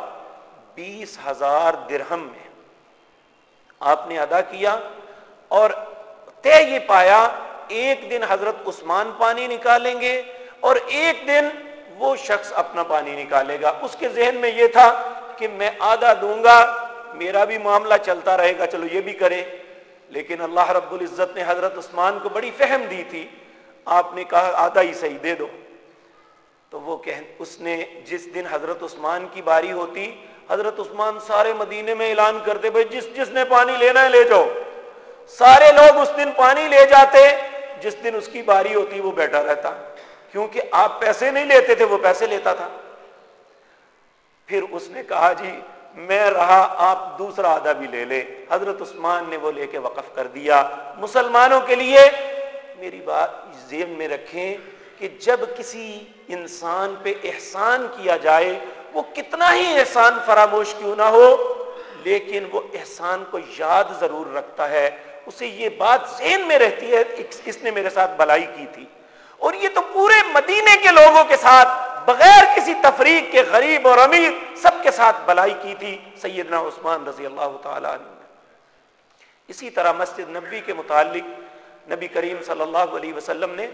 بیس ہزار درہم میں۔ آپ نے ادا کیا اور طے یہ پایا، ایک دن حضرت عثمان پانی نکالیں گے اور ایک دن وہ شخص اپنا پانی نکالے گا۔ اس کے ذہن میں یہ تھا کہ میں آدھا دوں گا، میرا بھی معاملہ چلتا رہے گا، چلو یہ بھی کرے۔ لیکن اللہ رب العزت نے حضرت عثمان کو بڑی فہم دی تھی۔ آپ نے کہا، آدھا ہی صحیح، دے دو۔ تو وہ کہ اس نے جس دن حضرت عثمان کی باری ہوتی، حضرت عثمان سارے مدینے میں اعلان کرتے، بھائی، جس جس نے پانی لینا ہے، لے جاؤ۔ سارے لوگ اس دن پانی لے جاتے، جس دن اس کی باری ہوتی، وہ بیٹھا رہتا۔ کیونکہ آپ پیسے نہیں لیتے تھے، وہ پیسے لیتا تھا۔ پھر اس نے کہا جی میں رہا، آپ دوسرا آدھا بھی لے لے۔ حضرت عثمان نے وہ لے کے وقف کر دیا۔ مسلمانوں کے لیے میری بات ذہن میں رکھیں کہ جب کسی انسان پہ احسان کیا جائے، وہ کتنا ہی احسان فراموش کیوں نہ ہو، لیکن وہ احسان کو یاد ضرور رکھتا ہے۔ اسے یہ بات ذہن میں رہتی ہے، اس نے میرے ساتھ بلائی کی تھی۔ اور یہ تو پورے مدینے کے لوگوں کے ساتھ، بغیر کسی تفریق کے غریب اور امیر، سب کے ساتھ بلائی کی تھی سیدنا عثمان رضی اللہ تعالی عنہ اسی طرح مسجد نبی کے متعلق نبی کریم صلی اللہ علیہ وسلم نے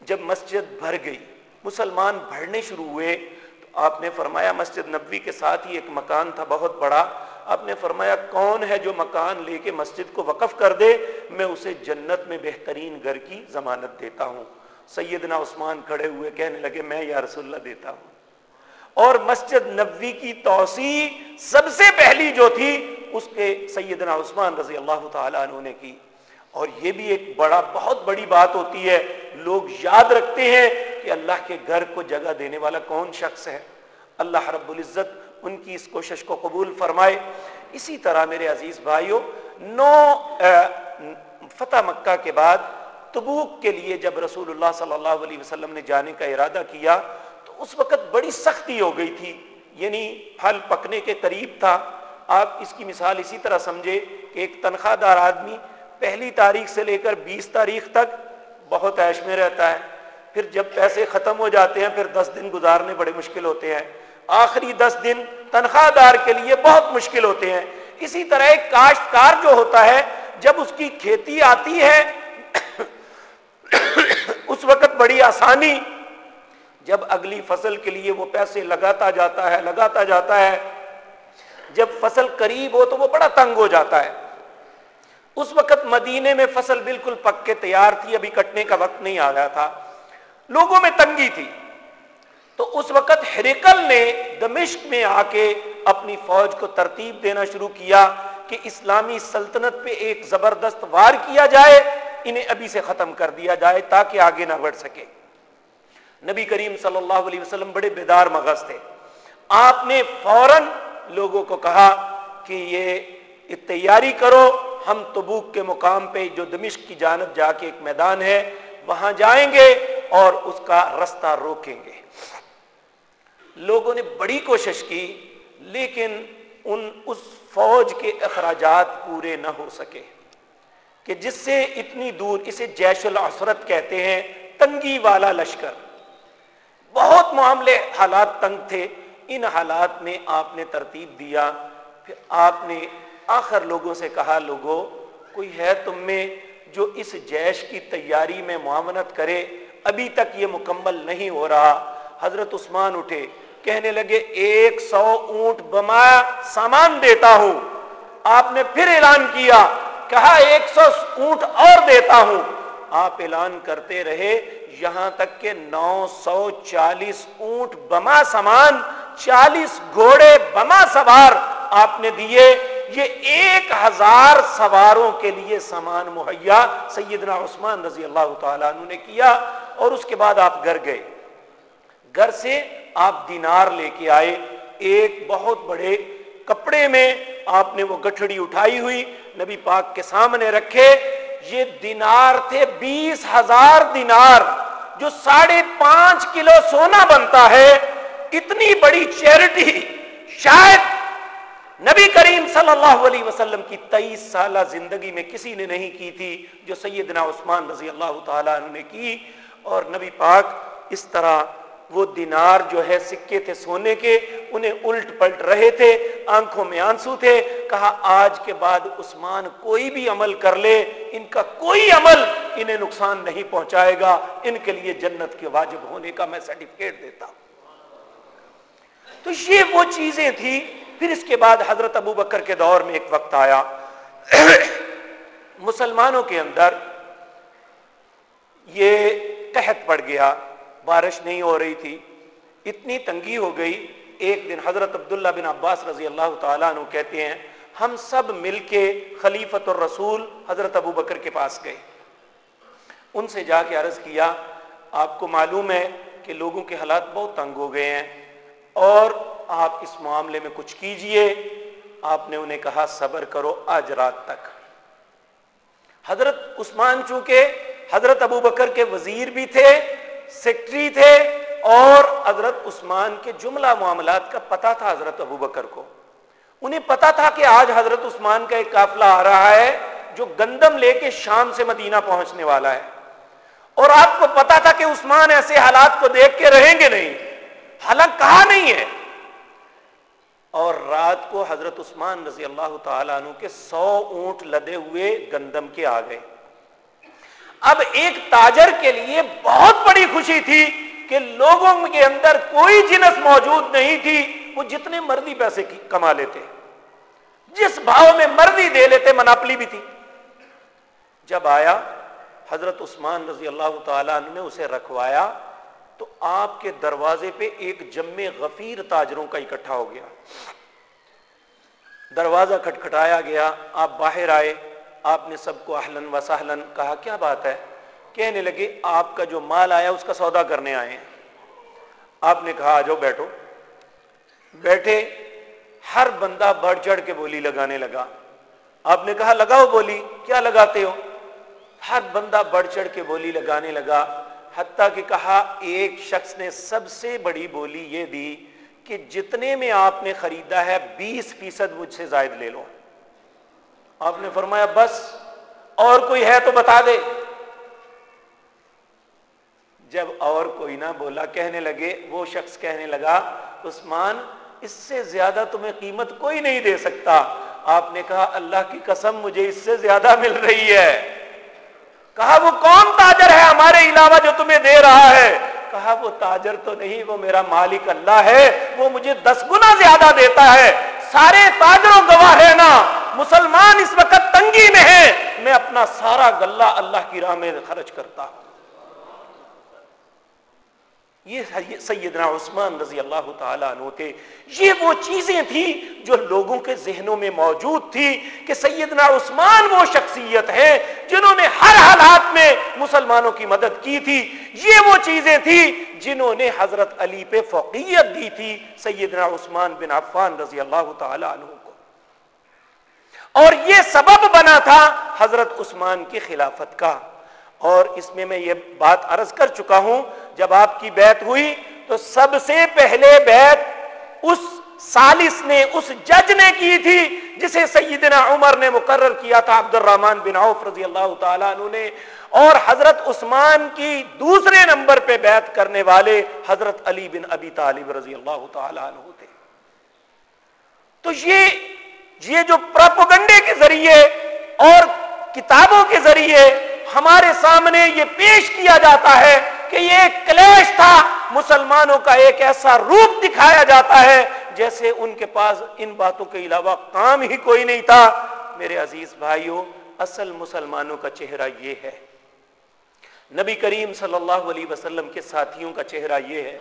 جب مسجد بھر گئی، مسلمان بھرنے شروع ہوئے، تو آپ نے فرمایا مسجد نبی کے ساتھ ہی ایک مکان تھا بہت بڑا۔ آپ نے فرمایا، کون ہے جو مکان لے کے مسجد کو وقف کر دے؟ میں اسے جنت میں بہترین گھر کی ضمانت دیتا ہوں۔ سیدنا عثمان کھڑے ہوئے کہنے لگے، میں یا رسول اللہ دیتا ہوں۔ اور مسجد نبوی کی توسیع سب سے پہلی جو تھی، اس کے سیدنا عثمان رضی اللہ تعالیٰ عنہ نے کی۔ اور یہ بھی ایک بڑا، بہت بڑی بات ہوتی ہے۔ لوگ یاد رکھتے ہیں کہ اللہ کے گھر کو جگہ دینے والا کون شخص ہے؟ اللہ رب العزت ان کی اس کوشش کو قبول فرمائے۔ اسی طرح میرے عزیز بھائیوں، نو فتح مکہ کے بعد تبوک کے لیے جب رسول اللہ صلی اللہ علیہ وسلم نے جانے کا ارادہ کیا، تو اس وقت بڑی سختی ہو گئی تھی۔ یعنی پھل پکنے کے قریب تھا۔ آپ اس کی مثال اسی طرح سمجھے کہ ایک تنخواہ دار آدمی پہلی تاریخ سے لے کر بیس تاریخ تک بہت عیش میں رہتا ہے۔ پھر جب پیسے ختم ہو جاتے ہیں، پھر دس دن گزارنے بڑے مشکل ہوتے ہیں۔ آخری دس دن تنخواہ دار کے لیے بہت مشکل ہوتے ہیں۔ اسی طرح ایک کاشتکار جو ہوتا ہے، جب اس کی کھیتی آتی ہے، اس وقت بڑی آسانی، جب اگلی فصل کے لیے وہ پیسے لگاتا جاتا ہے، لگاتا جاتا ہے۔ جب فصل قریب ہو تو وہ بڑا تنگ ہو جاتا ہے۔ اس وقت مدینے میں فصل بالکل پک کے تیار تھی، ابھی کٹنے کا وقت نہیں آ گیا تھا۔ لوگوں میں تنگی تھی۔ تو اس وقت ہریکل نے دمشق میں آ کے اپنی فوج کو ترتیب دینا شروع کیا کہ اسلامی سلطنت پہ ایک زبردست وار کیا جائے، انہیں ابھی سے ختم کر دیا جائے تاکہ آگے نہ بڑھ سکے۔ نبی کریم صلی اللہ علیہ وسلم بڑے بیدار مغز تھے۔ آپ نے فوراً لوگوں کو کہا کہ یہ تیاری کرو، ہم تبوک کے مقام پہ جو دمشق کی جانب جا کے ایک میدان ہے، وہاں جائیں گے اور اس کا رستہ روکیں گے۔ لوگوں نے بڑی کوشش کی، لیکن ان اس فوج کے اخراجات پورے نہ ہو سکے۔ کہ جس سے اتنی دور اسے جیش العصرت کہتے ہیں، تنگی والا لشکر۔ بہت معاملے حالات تنگ تھے۔ ان حالات میں آپ نے ترتیب دیا۔ پھر آپ نے آخر لوگوں سے کہا لوگوں کوئی ہے تم میں جو اس جیش کی تیاری میں معاونت کرے؟ ابھی تک یہ مکمل نہیں ہو رہا۔ حضرت عثمان اٹھے۔ کہنے لگے، ایک سو اونٹ بما سامان دیتا ہوں۔ آپ نے پھر اعلان کیا، کہا، ایک سو اونٹ اور دیتا ہوں۔ آپ اعلان کرتے رہے، یہاں تک کہ نو سو چالیس اونٹ بما سامان، چالیس گھوڑے بما سوار آپ نے دیے۔ یہ ایک ہزار سواروں کے لیے سامان مہیا، سیدنا عثمان رضی اللہ تعالیٰ عنہ نے کیا اور اس کے بعد آپ گھر گئے۔ گھر سے آپ دینار لے کے آئے۔ ایک بہت بڑے کپڑے میں آپ نے وہ گٹھڑی اٹھائی ہوئی، نبی پاک کے سامنے رکھے۔ یہ دینار تھے بیس ہزار دینار، جو ساڑھے پانچ کلو سونا بنتا ہے۔ اتنی بڑی چیریٹی۔ شاید نبی کریم صلی اللہ علیہ وسلم کی تیئیس سالہ زندگی میں کسی نے نہیں کی تھی، جو سیدنا عثمان رضی اللہ تعالیٰ نے کی۔ اور نبی پاک اس طرح وہ دینار جو ہے سکے تھے سونے کے، انہیں الٹ پلٹ رہے تھے، آنکھوں میں آنسو تھے، کہا آج کے بعد عثمان کوئی بھی عمل کر لے، ان کا کوئی عمل انہیں نقصان نہیں پہنچائے گا، ان کے لیے جنت کے واجب ہونے کا میں سرٹیفکیٹ دیتا ہوں۔ تو یہ وہ چیزیں تھی پھر اس کے بعد حضرت ابو بکر کے دور میں ایک وقت آیا۔ مسلمانوں کے اندر یہ قحط پڑ گیا۔ بارش نہیں ہو رہی تھی، اتنی تنگی ہو گئی۔ ایک دن حضرت عبداللہ بن عباس رضی اللہ تعالیٰ عنہ کہتے ہیں، ہم سب مل کے خلیفت الرسول حضرت ابو بکر کے پاس گئے۔ ان سے جا کے عرض کیا، آپ کو معلوم ہے کہ لوگوں کے حالات بہت تنگ ہو گئے ہیں، اور آپ اس معاملے میں کچھ کیجیے۔ آپ نے انہیں کہا، صبر کرو آج رات تک۔ حضرت عثمان چونکہ حضرت ابو بکر کے وزیر بھی تھے سیکٹری تھے اور حضرت عثمان کے جملہ معاملات کا پتا تھا حضرت ابو بکر کو۔ انہیں پتا تھا کہ آج حضرت عثمان کا ایک قافلہ آ رہا ہے جو گندم لے کے شام سے مدینہ پہنچنے والا ہے۔ اور آپ کو پتا تھا کہ عثمان ایسے حالات کو دیکھ کے رہیں گے نہیں۔ حالانکہ کہا نہیں ہے۔ اور رات کو حضرت عثمان رضی اللہ تعالیٰ عنہ کے سو اونٹ لدے ہوئے گندم کے آ گئے۔ اب ایک تاجر کے لیے بہت بڑی خوشی تھی کہ لوگوں کے اندر کوئی جنس موجود نہیں تھی، وہ جتنے مرضی پیسے کما لیتے۔ جس بھاؤ میں مرضی دے لیتے، مناپلی بھی تھی۔ جب آیا، حضرت عثمان رضی اللہ تعالیٰ نے اسے رکھوایا، تو آپ کے دروازے پہ ایک جم غفیر تاجروں کا اکٹھا ہو گیا۔ دروازہ کھٹکھٹایا گیا، آپ باہر آئے۔ آپ نے سب کو اہلن و سہلن کہا، کیا بات ہے؟ کہنے لگے، آپ کا جو مال آیا، اس کا سودا کرنے آئے ہیں۔ آپ نے کہا، آ جاؤ، بیٹھو۔ بیٹھے، ہر بندہ بڑھ چڑھ کے بولی لگانے لگا۔ آپ نے کہا، لگاؤ بولی، کیا لگاتے ہو؟ ہر بندہ بڑھ چڑھ کے بولی لگانے لگا۔ حتیٰ کہ کہا، ایک شخص نے سب سے بڑی بولی یہ دی کہ جتنے میں آپ نے خریدا ہے، بیس فیصد مجھ سے زائد لے لو۔ آپ نے فرمایا، بس، اور کوئی ہے تو بتا دے۔ جب اور کوئی نہ بولا، کہنے لگے، وہ شخص کہنے لگا، عثمان، اس سے زیادہ تمہیں قیمت کوئی نہیں دے سکتا۔ آپ نے کہا، اللہ کی قسم، مجھے اس سے زیادہ مل رہی ہے۔ کہا، وہ کون تاجر ہے ہمارے علاوہ جو تمہیں دے رہا ہے؟ کہا، وہ تاجر تو نہیں، وہ میرا مالک اللہ ہے۔ وہ مجھے دس گنا زیادہ دیتا ہے۔ سارے تاجروں گواہ ہے نا۔ مسلمان اس وقت تنگی میں ہے میں اپنا سارا گلہ اللہ کی راہ میں خرچ کرتا ہوں۔ یہ سیدنا عثمان رضی اللہ تعالیٰ عنہ تھے یہ وہ چیزیں تھیں جو لوگوں کے ذہنوں میں موجود تھی کہ سیدنا عثمان وہ شخصیت ہے جنہوں نے ہر حالات میں مسلمانوں کی مدد کی تھی۔ یہ وہ چیزیں تھیں جنہوں نے حضرت علی پہ فوقیت دی تھی، سیدنا عثمان بن عفان رضی اللہ تعالیٰ عنہ۔ اور یہ سبب بنا تھا حضرت عثمان کی خلافت کا۔ اور اس میں میں یہ بات عرض کر چکا ہوں، جب آپ کی بیعت ہوئی تو سب سے پہلے بیعت اس سالس نے، اس جج نے کی تھی، جسے سیدنا عمر نے مقرر کیا تھا عبد الرحمان بن عوف رضی اللہ تعالیٰ عنہ نے۔ اور حضرت عثمان کی دوسرے نمبر پہ بیعت کرنے والے حضرت علی بن ابی طالب رضی اللہ تعالیٰ عنہ تھے۔ تو یہ جی یہ جو پراپوگنڈے کے ذریعے اور کتابوں کے ذریعے ہمارے سامنے یہ پیش کیا جاتا ہے کہ یہ ایک کلیش تھا، مسلمانوں کا ایک ایسا روپ دکھایا جاتا ہے جیسے ان کے پاس ان باتوں کے علاوہ کام ہی کوئی نہیں تھا۔ میرے عزیز بھائیوں، اصل مسلمانوں کا چہرہ یہ ہے۔ نبی کریم صلی اللہ علیہ وسلم کے ساتھیوں کا چہرہ یہ ہے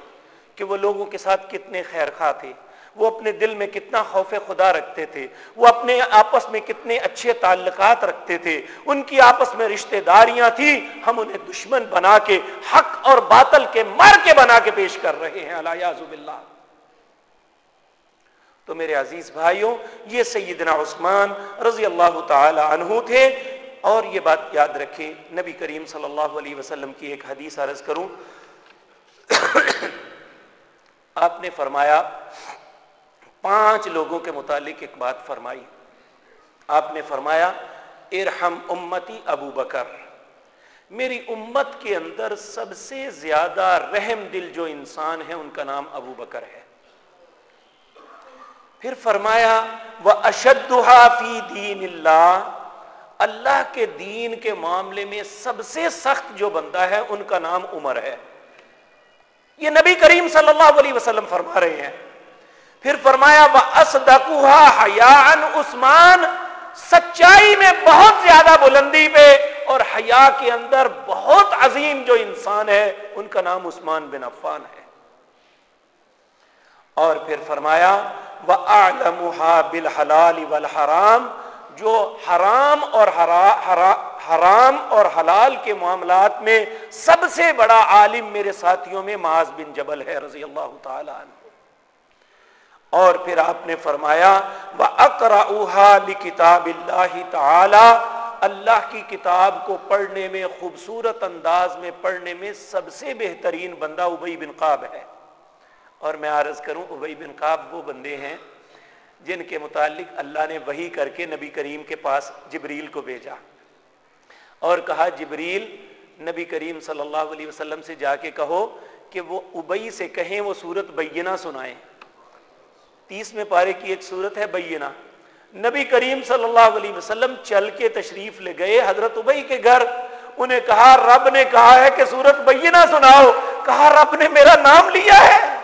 کہ وہ لوگوں کے ساتھ کتنے خیر خواہ تھے۔ وہ اپنے دل میں کتنا خوف خدا رکھتے تھے، وہ اپنے آپس میں کتنے اچھے تعلقات رکھتے تھے۔ ان کی آپس میں رشتہ داریاں تھیں، ہم انہیں دشمن بنا کے، حق اور باطل کے مر کے بنا کے پیش کر رہے ہیں۔ اللہ باللہ۔ تو میرے عزیز بھائیوں، یہ سیدنا عثمان رضی اللہ تعالی عنہ تھے۔ اور یہ بات یاد رکھیں، نبی کریم صلی اللہ علیہ وسلم کی ایک حدیث عرض کروں۔ آپ نے فرمایا پانچ لوگوں کے متعلق ایک بات فرمائی۔ آپ نے فرمایا، ارحم امتی ابو بکر۔ میری امت کے اندر سب سے زیادہ رحم دل جو انسان ہے، ان کا نام ابو بکر ہے۔ پھر فرمایا وہ اشد فی دین اللہ۔ اللہ کے دین کے معاملے میں سب سے سخت جو بندہ ہے، ان کا نام عمر ہے۔ یہ نبی کریم صلی اللہ علیہ وسلم فرما رہے ہیں۔ پھر فرمایا وہ اسدکوہا عثمان، سچائی میں بہت زیادہ بلندی پہ اور حیا کے اندر بہت عظیم جو انسان ہے، ان کا نام عثمان بن عفان ہے. اور پھر فرمایا وہ عالمہ بالحلال والحرام جو حرام اور حرام اور حلال کے معاملات میں سب سے بڑا عالم میرے ساتھیوں میں معاذ بن جبل ہے، رضی اللہ تعالی عنہ۔ اور پھر آپ نے فرمایا وہ اکرا کتاب اللہ تعالی اللہ کی کتاب کو پڑھنے میں، خوبصورت انداز میں پڑھنے میں سب سے بہترین بندہ ابئی بن قاب ہے۔ اور میں عرض کروں، ابئی بن قاب وہ بندے ہیں جن کے متعلق اللہ نے وہی کر کے نبی کریم کے پاس جبریل کو بھیجا۔ اور کہا، جبریل، نبی کریم صلی اللہ علیہ وسلم سے جا کے کہو کہ وہ ابئی سے کہیں وہ صورت بینہ سنائیں تیس میں پارے کی ایک صورت ہے بینہ۔ نبی کریم صلی اللہ علیہ وسلم چل کے تشریف لے گئے، حضرت ابئی کے گھر۔ انہیں کہا، رب نے کہا ہے کہ سورت بینہ سناؤ۔ کہا، رب نے میرا نام لیا ہے۔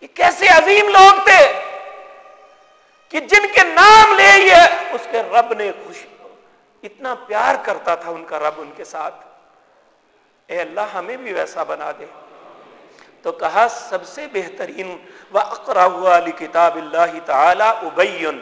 یہ کیسے عظیم لوگ تھے کہ جن کے نام لے یہ اس کے رب نے خوشی اتنا پیار کرتا تھا ان کا رب ان کے ساتھ۔ اے اللہ، ہمیں بھی ویسا بنا دے۔ تو کہا، سب سے بہترین اقرا ہوا علی کتاب اللہ تعالی ابین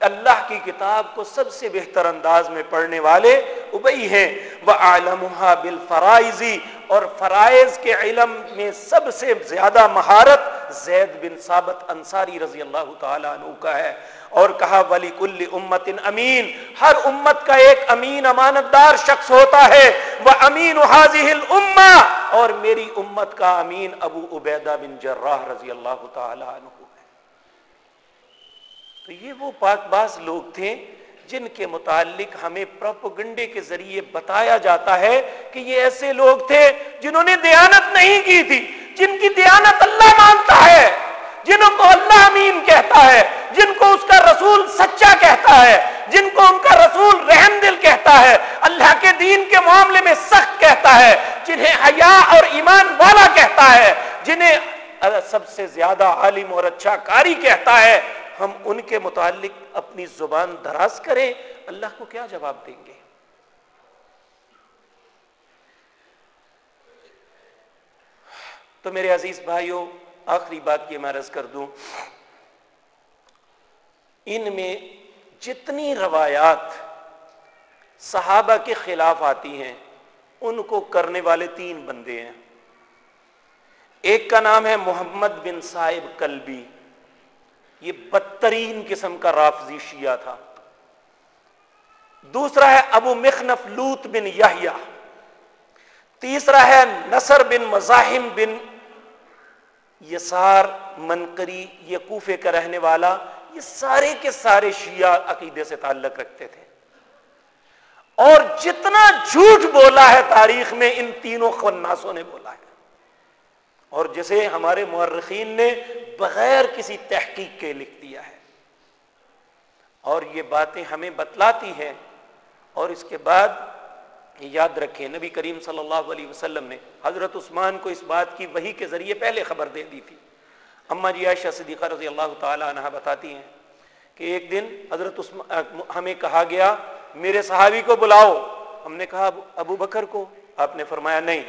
اللہ کی کتاب کو سب سے بہتر انداز میں پڑھنے والے ابئی ہیں۔ وہ عالم بال فرائضی اور فرائض کے علم میں سب سے زیادہ مہارت زید بن ثابت انصاری رضی اللہ تعالیٰ عنہ کا ہے۔ اور کہا ولی کل امت امین ہر امت کا ایک امین امانت دار شخص ہوتا ہے۔ وہ امین حاضل اور میری امت کا امین ابو عبیدہ بن جراح رضی اللہ تعالی عنہ ہے۔ تو یہ وہ پاک باز لوگ تھے جن کے متعلق ہمیں پروپگنڈے کے ذریعے بتایا جاتا ہے کہ یہ ایسے لوگ تھے جنہوں نے دیانت نہیں کی تھی، جن کی دیانت اللہ مانتا ہے۔ جنہوں کو اللہ امین کہتا ہے، جن کو اس کا رسول سچا کہتا ہے، جن کو ان کا رسول رحم دل کہتا ہے، اللہ کے دین کے معاملے میں سخت کہتا ہے، جنہیں حیا اور ایمان والا کہتا ہے، جنہیں سب سے زیادہ عالم اور اچھا کاری کہتا ہے۔ ہم ان کے متعلق اپنی زبان دراز کریں، اللہ کو کیا جواب دیں گے؟ تو میرے عزیز بھائیوں آخری بات کی میں رض کر دوں۔ ان میں جتنی روایات صحابہ کے خلاف آتی ہیں، ان کو کرنے والے تین بندے ہیں۔ ایک کا نام ہے محمد بن صاحب کلبی یہ بدترین قسم کا رافضی شیعہ تھا۔ دوسرا ہے ابو مخنف لوت بن یحییٰ۔ تیسرا ہے نصر بن مزاحم بن یسار منکری یہ کوفے کا رہنے والا، یہ سارے کے سارے شیعہ عقیدے سے تعلق رکھتے تھے۔ اور جتنا جھوٹ بولا ہے تاریخ میں، ان تینوں خناسوں نے بولا ہے۔ اور جسے ہمارے مورخین نے بغیر کسی تحقیق کے لکھ دیا ہے۔ اور یہ باتیں ہمیں بتلاتی ہیں۔ اور اس کے بعد یاد رکھیں، نبی کریم صلی اللہ علیہ وسلم نے حضرت عثمان کو اس بات کی وہی کے ذریعے پہلے خبر دے دی تھی۔ اما جی عائشہ صدیقہ رضی اللہ تعالی عنہ بتاتی ہیں کہ ایک دن حضرت عثمان، ہمیں کہا گیا، میرے صحابی کو بلاؤ۔ ہم نے کہا، ابو بکر کو؟ آپ نے فرمایا، نہیں۔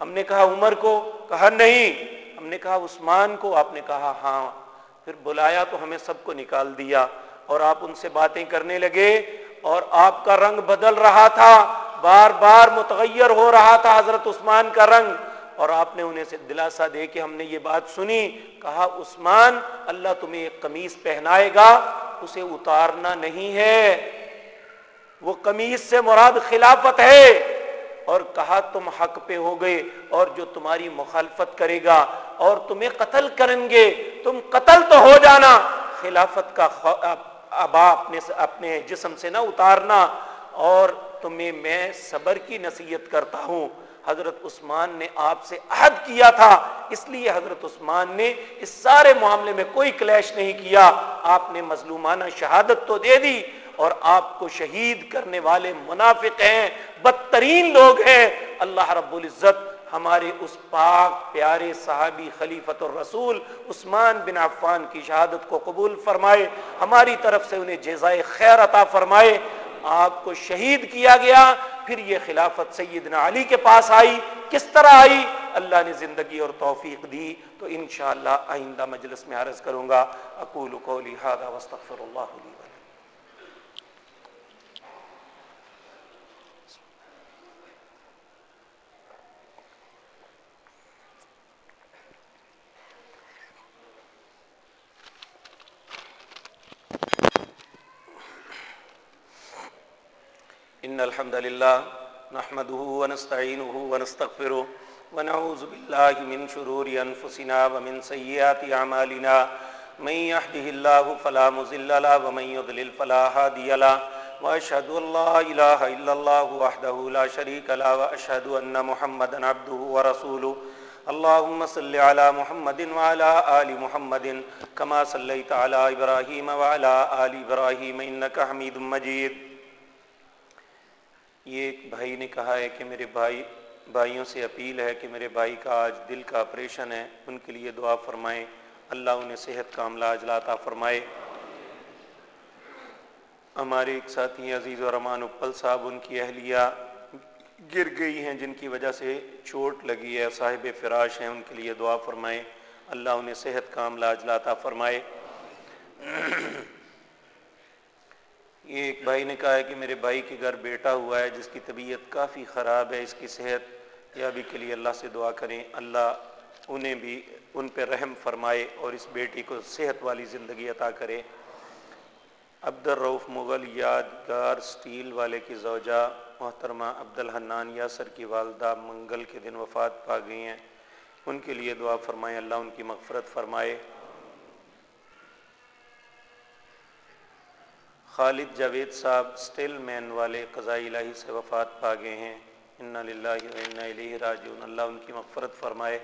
ہم نے کہا، عمر کو؟ کہا، نہیں۔ ہم نے کہا، عثمان کو؟ آپ نے کہا ہاں۔ پھر بلایا تو ہمیں سب کو نکال دیا اور آپ ان سے باتیں کرنے لگے۔ اور آپ کا رنگ بدل رہا تھا، بار بار متغیر ہو رہا تھا حضرت عثمان کا رنگ۔ اور آپ نے انہیں سے دلاسا دے کے ہم نے یہ بات سنی، کہا، عثمان، اللہ تمہیں ایک قمیص پہنائے گا، اسے اتارنا نہیں ہے۔ وہ قمیص سے مراد خلافت ہے۔ اور کہا، تم حق پہ ہو گئے، اور جو تمہاری مخالفت کرے گا، اور تمہیں قتل کریں گے۔ تم قتل تو ہو جانا۔ خلافت کا ابا اپنے اپنے جسم سے نہ اتارنا اور تمہیں میں صبر کی نصیحت کرتا ہوں۔ حضرت عثمان نے آپ سے عہد کیا تھا، اس لیے حضرت عثمان نے اس سارے معاملے میں کوئی کلیش نہیں کیا۔ آپ نے مظلومانہ شہادت تو دے دی اور آپ کو شہید کرنے والے منافق ہیں، بدترین لوگ ہیں۔ اللہ رب العزت ہمارے اس پاک پیارے صحابی خلیفت الرسول عثمان بن عفان کی شہادت کو قبول فرمائے، ہماری طرف سے انہیں جزائے خیر عطا فرمائے۔ آپ کو شہید کیا گیا، پھر یہ خلافت سیدنا علی کے پاس آئی۔ کس طرح آئی؟ اللہ نے زندگی اور توفیق دی، تو انشاءاللہ آئندہ مجلس میں عرض کروں گا، اقول قولی واستغفر اللہ لی إن الحمد لله نحمده ونستعينه ونستغفره ونعوذ بالله من شرور أنفسنا ومن سيئات أعمالنا. من يهده الله فلا مضل له ومن يضلل فلا هادي له. وأشهد أن لا إله إلا الله وحده لا شريك له وأشهد أن محمدا عبده ورسوله. اللهم صل على محمد وعلى آل محمد كما صليت على إبراهيم وعلى آل إبراهيم إنك حميد مجيد. یہ ایک بھائی نے کہا ہے کہ میرے بھائی بھائیوں سے اپیل ہے کہ میرے بھائی کا آج دل کا آپریشن ہے۔ ان کے لیے دعا فرمائیں۔ اللہ انہیں صحت کا عملہ اجلاتا فرمائے۔ ہمارے ایک ساتھی عزیز و رحمان اپل صاحب، ان کی اہلیہ گر گئی ہیں، جن کی وجہ سے چوٹ لگی ہے۔ صاحب فراش ہیں، ان کے لیے دعا فرمائیں۔ اللہ انہیں صحت کا عملہ اجلاتا فرمائے۔ ایک بھائی نے کہا ہے کہ میرے بھائی کے گھر بیٹا ہوا ہے، جس کی طبیعت کافی خراب ہے، اس کی صحت یابی کے لیے اللہ سے دعا کریں۔ اللہ انہیں بھی ان پہ رحم فرمائے اور اس بیٹی کو صحت والی زندگی عطا کرے۔ عبد الروف مغل یادگار سٹیل والے کی زوجہ محترمہ عبد الحنان یاسر کی والدہ منگل کے دن وفات پا گئی ہیں۔ ان کے لیے دعا فرمائیں۔ اللہ ان کی مغفرت فرمائے۔ خالد جاوید صاحب سٹل مین والے قضائی الہی سے وفات پا گئے ہیں۔ ان الیہ راجعون۔ اللہ ان کی مغفرت فرمائے۔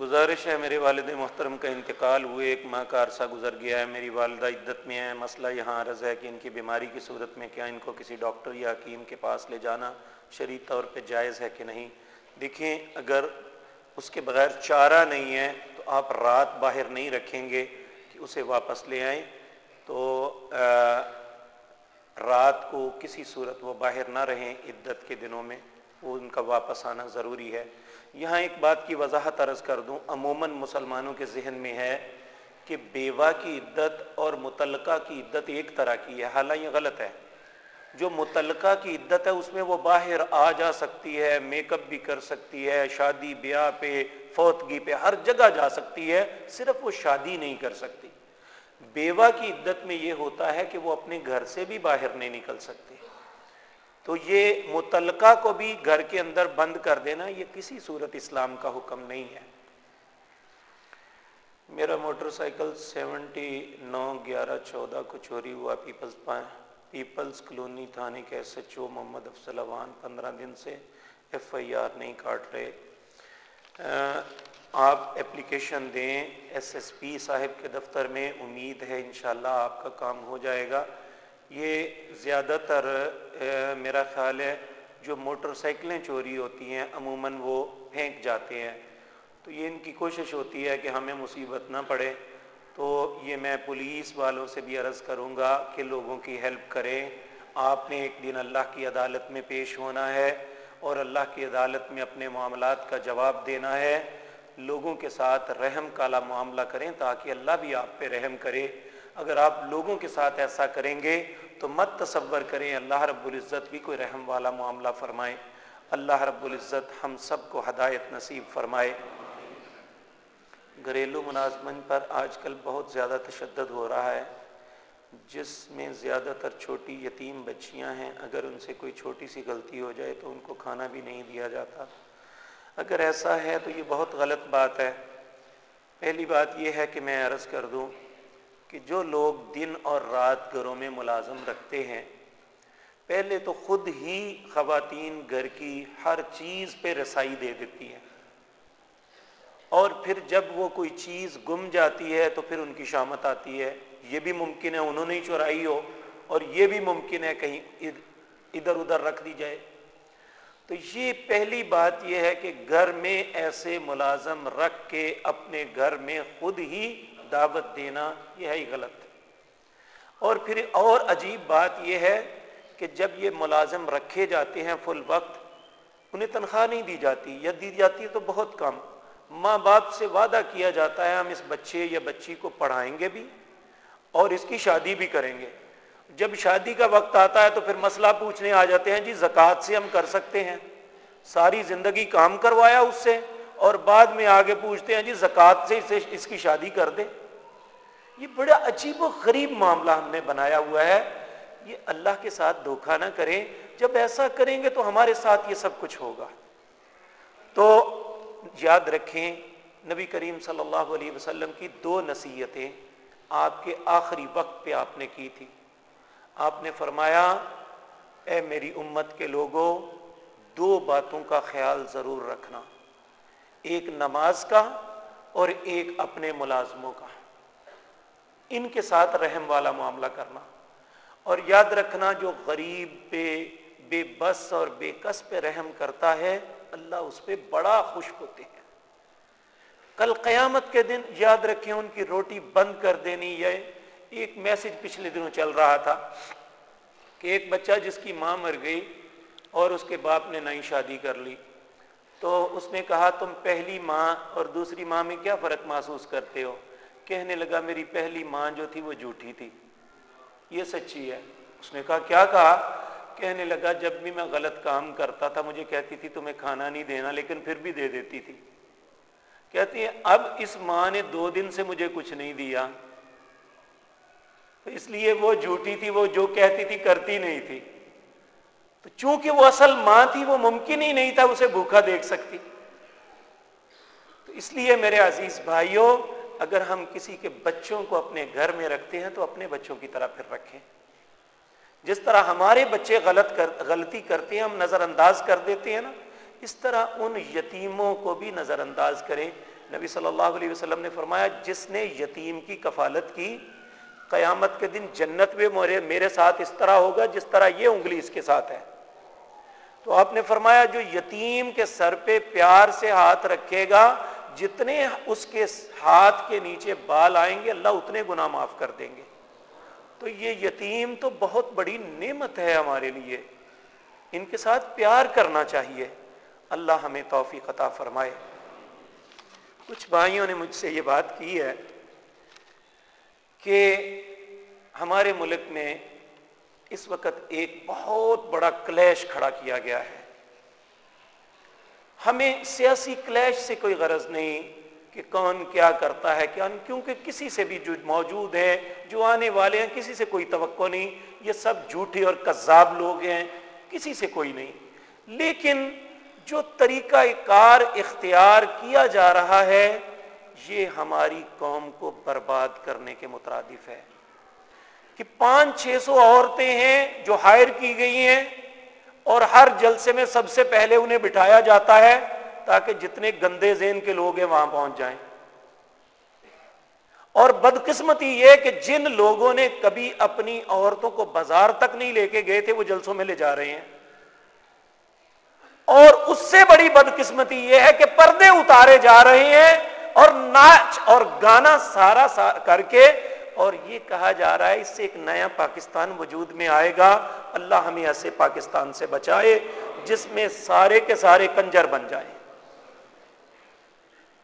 گزارش ہے میرے والد محترم کا انتقال ہوئے، ایک ماہ کا عرصہ گزر گیا ہے۔ میری والدہ عدت میں ہے، مسئلہ یہاں عرض ہے کہ ان کی بیماری کی صورت میں کیا ان کو کسی ڈاکٹر یا حکیم کے پاس لے جانا شرعی طور پہ جائز ہے کہ نہیں۔ دیکھیں، اگر اس کے بغیر چارہ نہیں ہے تو آپ رات باہر نہیں رکھیں گے کہ اسے واپس لے آئیں۔ تو رات کو کسی صورت وہ باہر نہ رہیں عدت کے دنوں میں، وہ ان کا واپس آنا ضروری ہے۔ یہاں ایک بات کی وضاحت عرض کر دوں، عموماً مسلمانوں کے ذہن میں ہے کہ بیوہ کی عدت اور متعلقہ کی عدت ایک طرح کی ہے، حالانکہ یہ غلط ہے۔ جو متعلقہ کی عدت ہے اس میں وہ باہر آ جا سکتی ہے میک اپ بھی کر سکتی ہے، شادی، بیاہ پہ، فوتگی پہ، ہر جگہ جا سکتی ہے، صرف وہ شادی نہیں کر سکتی۔ بیوہ کی عدت میں یہ ہوتا ہے کہ وہ اپنے گھر سے بھی باہر نہیں نکل سکتی۔ تو یہ متعلقہ کو بھی گھر کے اندر بند کر دینا، یہ کسی صورت اسلام کا حکم نہیں ہے۔ میرا موٹر سائیکل سیونٹی نو، گیارہ، چودہ کو چوری ہوا پیپلز پائے پیپلز کلونی تھانے کے S H O Muhammad Afzal Awan پندرہ دن سے ایف آئی آر نہیں کاٹ رہے۔ آپ اپلیکیشن دیں ایس ایس پی صاحب کے دفتر میں، امید ہے انشاءاللہ آپ کا کام ہو جائے گا۔ یہ زیادہ تر میرا خیال ہے جو موٹر سائیکلیں چوری ہوتی ہیں، عموماً وہ پھینک جاتے ہیں۔ تو یہ ان کی کوشش ہوتی ہے کہ ہمیں مصیبت نہ پڑے۔ تو یہ میں پولیس والوں سے بھی عرض کروں گا کہ لوگوں کی ہیلپ کریں۔ آپ نے ایک دن اللہ کی عدالت میں پیش ہونا ہے اور اللہ کی عدالت میں اپنے معاملات کا جواب دینا ہے۔ لوگوں کے ساتھ رحم کالا معاملہ کریں تاکہ اللہ بھی آپ پہ رحم کرے۔ اگر آپ لوگوں کے ساتھ ایسا کریں گے تو مت تصور کریں اللہ رب العزت بھی کوئی رحم والا معاملہ فرمائے۔ اللہ رب العزت ہم سب کو ہدایت نصیب فرمائے۔ گھریلو ملازمت پر آج کل بہت زیادہ تشدد ہو رہا ہے۔ جس میں زیادہ تر چھوٹی یتیم بچیاں ہیں، اگر ان سے کوئی چھوٹی سی غلطی ہو جائے تو ان کو کھانا بھی نہیں دیا جاتا۔ اگر ایسا ہے تو یہ بہت غلط بات ہے۔ پہلی بات یہ ہے کہ میں عرض کر دوں کہ جو لوگ دن اور رات گھروں میں ملازم رکھتے ہیں، پہلے تو خود ہی خواتین گھر کی ہر چیز پہ رسائی دے دیتی ہیں۔ اور پھر جب وہ کوئی چیز گم جاتی ہے تو پھر ان کی شامت آتی ہے۔ یہ بھی ممکن ہے انہوں نے ہی چورائی ہو اور یہ بھی ممکن ہے کہیں ادھر ادھر رکھ دی جائے۔ تو یہ پہلی بات یہ ہے کہ گھر میں ایسے ملازم رکھ کے اپنے گھر میں خود ہی دعوت دینا یہ ہے ہی غلط۔ اور پھر اور عجیب بات یہ ہے کہ جب یہ ملازم رکھے جاتے ہیں فل وقت، انہیں تنخواہ نہیں دی جاتی، یا دی جاتی ہے تو بہت کم۔ ماں باپ سے وعدہ کیا جاتا ہے ہم اس بچے یا بچی کو پڑھائیں گے بھی اور اس کی شادی بھی کریں گے۔ جب شادی کا وقت آتا ہے تو پھر مسئلہ پوچھنے آ جاتے ہیں جی زکوٰۃ سے ہم کر سکتے ہیں؟ ساری زندگی کام کروایا اس سے اور بعد میں آگے پوچھتے ہیں جی زکوٰۃ سے اسے اس کی شادی کر دے یہ بڑا عجیب و غریب معاملہ ہم نے بنایا ہوا ہے۔ یہ اللہ کے ساتھ دھوکھا نہ کریں۔ جب ایسا کریں گے تو ہمارے ساتھ یہ سب کچھ ہوگا۔ تو یاد رکھیں، نبی کریم صلی اللہ علیہ وسلم کی دو نصیحتیں آپ کے آخری وقت پہ آپ نے کی تھی۔ آپ نے فرمایا، اے میری امت کے لوگوں دو باتوں کا خیال ضرور رکھنا۔ ایک نماز کا اور ایک اپنے ملازموں کا۔ ان کے ساتھ رحم والا معاملہ کرنا۔ اور یاد رکھنا، جو غریب پہ بے بس اور بے کس پہ رحم کرتا ہے اللہ اس پہ بڑا خوش ہوتے ہیں۔ کل قیامت کے دن یاد رکھیں ان کی روٹی بند کر دینی، یہ ایک میسج پچھلے دنوں چل رہا تھا کہ ایک بچہ جس کی ماں مر گئی اور اس کے باپ نے نئی شادی کر لی۔ تو اس نے کہا، تم پہلی ماں اور دوسری ماں میں کیا فرق محسوس کرتے ہو؟ کہنے لگا، میری پہلی ماں جو تھی وہ جھوٹی تھی۔ یہ سچی ہے۔ اس نے کہا، کیا کہا؟ کہنے لگا، جب بھی میں غلط کام کرتا تھا، مجھے کہتی تھی، تمہیں کھانا نہیں دینا، لیکن پھر بھی دے دیتی تھی۔ کہتی ہے اب اس ماں نے دو دن سے مجھے کچھ نہیں دیا۔ تو اس لیے وہ جھوٹی تھی، وہ جو کہتی تھی، کرتی نہیں تھی۔ تو چونکہ وہ اصل ماں تھی، وہ ممکن ہی نہیں تھا اسے بھوکا دیکھ سکتی۔ تو اس لیے میرے عزیز بھائیوں، اگر ہم کسی کے بچوں کو اپنے گھر میں رکھتے ہیں، تو اپنے بچوں کی طرح پھر رکھیں۔ جس طرح ہمارے بچے غلط کر، غلطی کرتے ہیں، ہم نظر انداز کر دیتے ہیں نا، اس طرح ان یتیموں کو بھی نظر انداز کریں۔ نبی صلی اللہ علیہ وسلم نے فرمایا، جس نے یتیم کی کفالت کی، قیامت کے دن جنت میں میرے ساتھ اس طرح ہوگا جس طرح یہ انگلی اس کے ساتھ ہے۔ تو آپ نے فرمایا، جو یتیم کے سر پہ پیار سے ہاتھ رکھے گا، جتنے اس کے ہاتھ کے نیچے بال آئیں گے، اللہ اتنے گناہ معاف کر دیں گے۔ تو یہ یتیم تو بہت بڑی نعمت ہے ہمارے لیے۔ ان کے ساتھ پیار کرنا چاہیے۔ اللہ ہمیں توفیق عطا فرمائے۔ کچھ بھائیوں نے مجھ سے یہ بات کی ہے کہ ہمارے ملک میں اس وقت ایک بہت بڑا کلیش کھڑا کیا گیا ہے۔ ہمیں سیاسی کلیش سے کوئی غرض نہیں۔ کہ کون کیا کرتا ہے، کیا کیونکہ کسی سے بھی جو موجود ہے جو آنے والے ہیں، کسی سے کوئی توقع نہیں۔ یہ سب جھوٹے اور کذاب لوگ ہیں، کسی سے کوئی نہیں۔ لیکن جو طریقہ کار اختیار کیا جا رہا ہے، یہ ہماری قوم کو برباد کرنے کے مترادف ہے۔ کہ پانچ چھ سو عورتیں ہیں جو ہائر کی گئی ہیں اور ہر جلسے میں سب سے پہلے انہیں بٹھایا جاتا ہے۔ تاکہ جتنے گندے زین کے لوگ ہیں وہاں پہنچ جائیں۔ اور بدقسمتی یہ کہ جن لوگوں نے کبھی اپنی عورتوں کو بازار تک نہیں لے کے گئے تھے، وہ جلسوں میں لے جا رہے ہیں۔ اور اس سے بڑی بدقسمتی یہ ہے کہ پردے اتارے جا رہے ہیں اور ناچ اور گانا سارا کر کے، اور یہ کہا جا رہا ہے، اس سے ایک نیا پاکستان وجود میں آئے گا۔ اللہ ہمیں ایسے پاکستان سے بچائے جس میں سارے کے سارے کنجر بن جائیں۔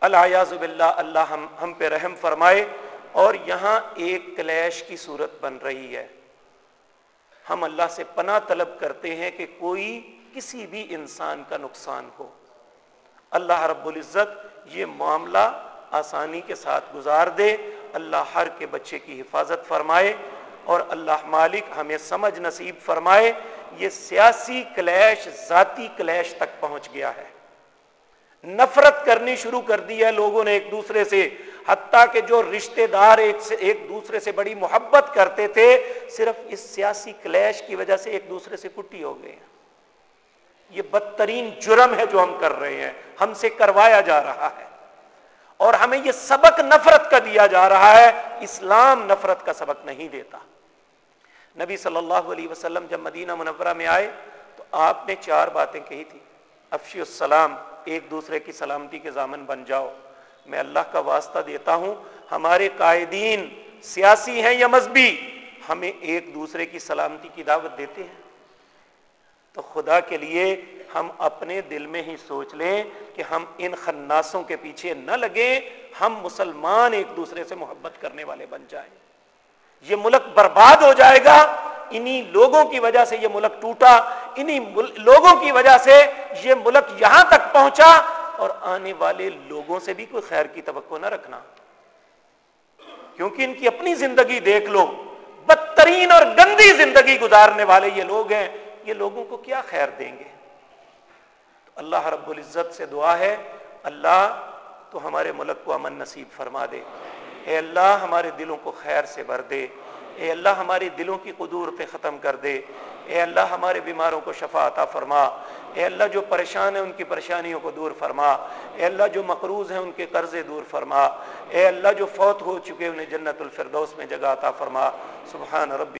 اللہ باللہ، اللہ ہم ہم پہ رحم فرمائے اور یہاں ایک کلیش کی صورت بن رہی ہے۔ ہم اللہ سے پناہ طلب کرتے ہیں کہ کوئی کسی بھی انسان کا نقصان ہو۔ اللہ رب العزت یہ معاملہ آسانی کے ساتھ گزار دے، اللہ ہر کے بچے کی حفاظت فرمائے اور اللہ مالک ہمیں سمجھ نصیب فرمائے، یہ سیاسی کلیش، ذاتی کلیش تک پہنچ گیا ہے۔ نفرت کرنی شروع کر دی ہے لوگوں نے ایک دوسرے سے، حتیٰ کہ جو رشتہ دار ایک سے، ایک دوسرے سے بڑی محبت کرتے تھے، صرف اس سیاسی کلیش کی وجہ سے ایک دوسرے سے کٹی ہو گئے ہیں۔ یہ بدترین جرم ہے جو ہم کر رہے ہیں، ہم سے کروایا جا رہا ہے۔ اور ہمیں یہ سبق نفرت کا دیا جا رہا ہے، اسلام نفرت کا سبق نہیں دیتا۔ نبی صلی اللہ علیہ وسلم جب مدینہ منورہ میں آئے تو آپ نے چار باتیں کہی تھی۔ افشی السلام، ایک دوسرے کی سلامتی کے ضامن بن جاؤ۔ میں اللہ کا واسطہ دیتا ہوں، ہمارے قائدین سیاسی ہیں یا مذہبی، ہمیں ایک دوسرے کی سلامتی کی دعوت دیتے ہیں۔ تو خدا کے لیے ہم اپنے دل میں ہی سوچ لیں کہ ہم ان خناسوں کے پیچھے نہ لگیں، ہم مسلمان ایک دوسرے سے محبت کرنے والے بن جائیں۔ یہ ملک برباد ہو جائے گا انہی لوگوں کی وجہ سے یہ ملک ٹوٹا، انہی لوگوں کی وجہ سے یہ ملک یہاں تک پہنچا اور آنے والے لوگوں سے بھی کوئی خیر کی توقع نہ رکھنا۔ کیونکہ ان کی اپنی زندگی دیکھ لو، بدترین اور گندی زندگی گزارنے والے یہ لوگ ہیں، یہ لوگوں کو کیا خیر دیں گے؟ تو اللہ رب العزت سے دعا ہے، اللہ تو ہمارے ملک کو امن نصیب فرما دے۔ اے اللہ، ہمارے دلوں کو خیر سے بھر دے۔ اے اللہ ہمارے دلوں کی قدور پہ ختم کر دے۔ اے اللہ ہمارے بیماروں کو شفا عطا فرما۔ اے اللہ جو پریشان ہیں ان کی پریشانیوں کو دور فرما۔ اے اللہ جو مقروض ہیں ان کے قرضے دور فرما۔ اے اللہ جو فوت ہو چکے انہیں جنت الفردوس میں جگہ عطا فرما۔ سبحان ربی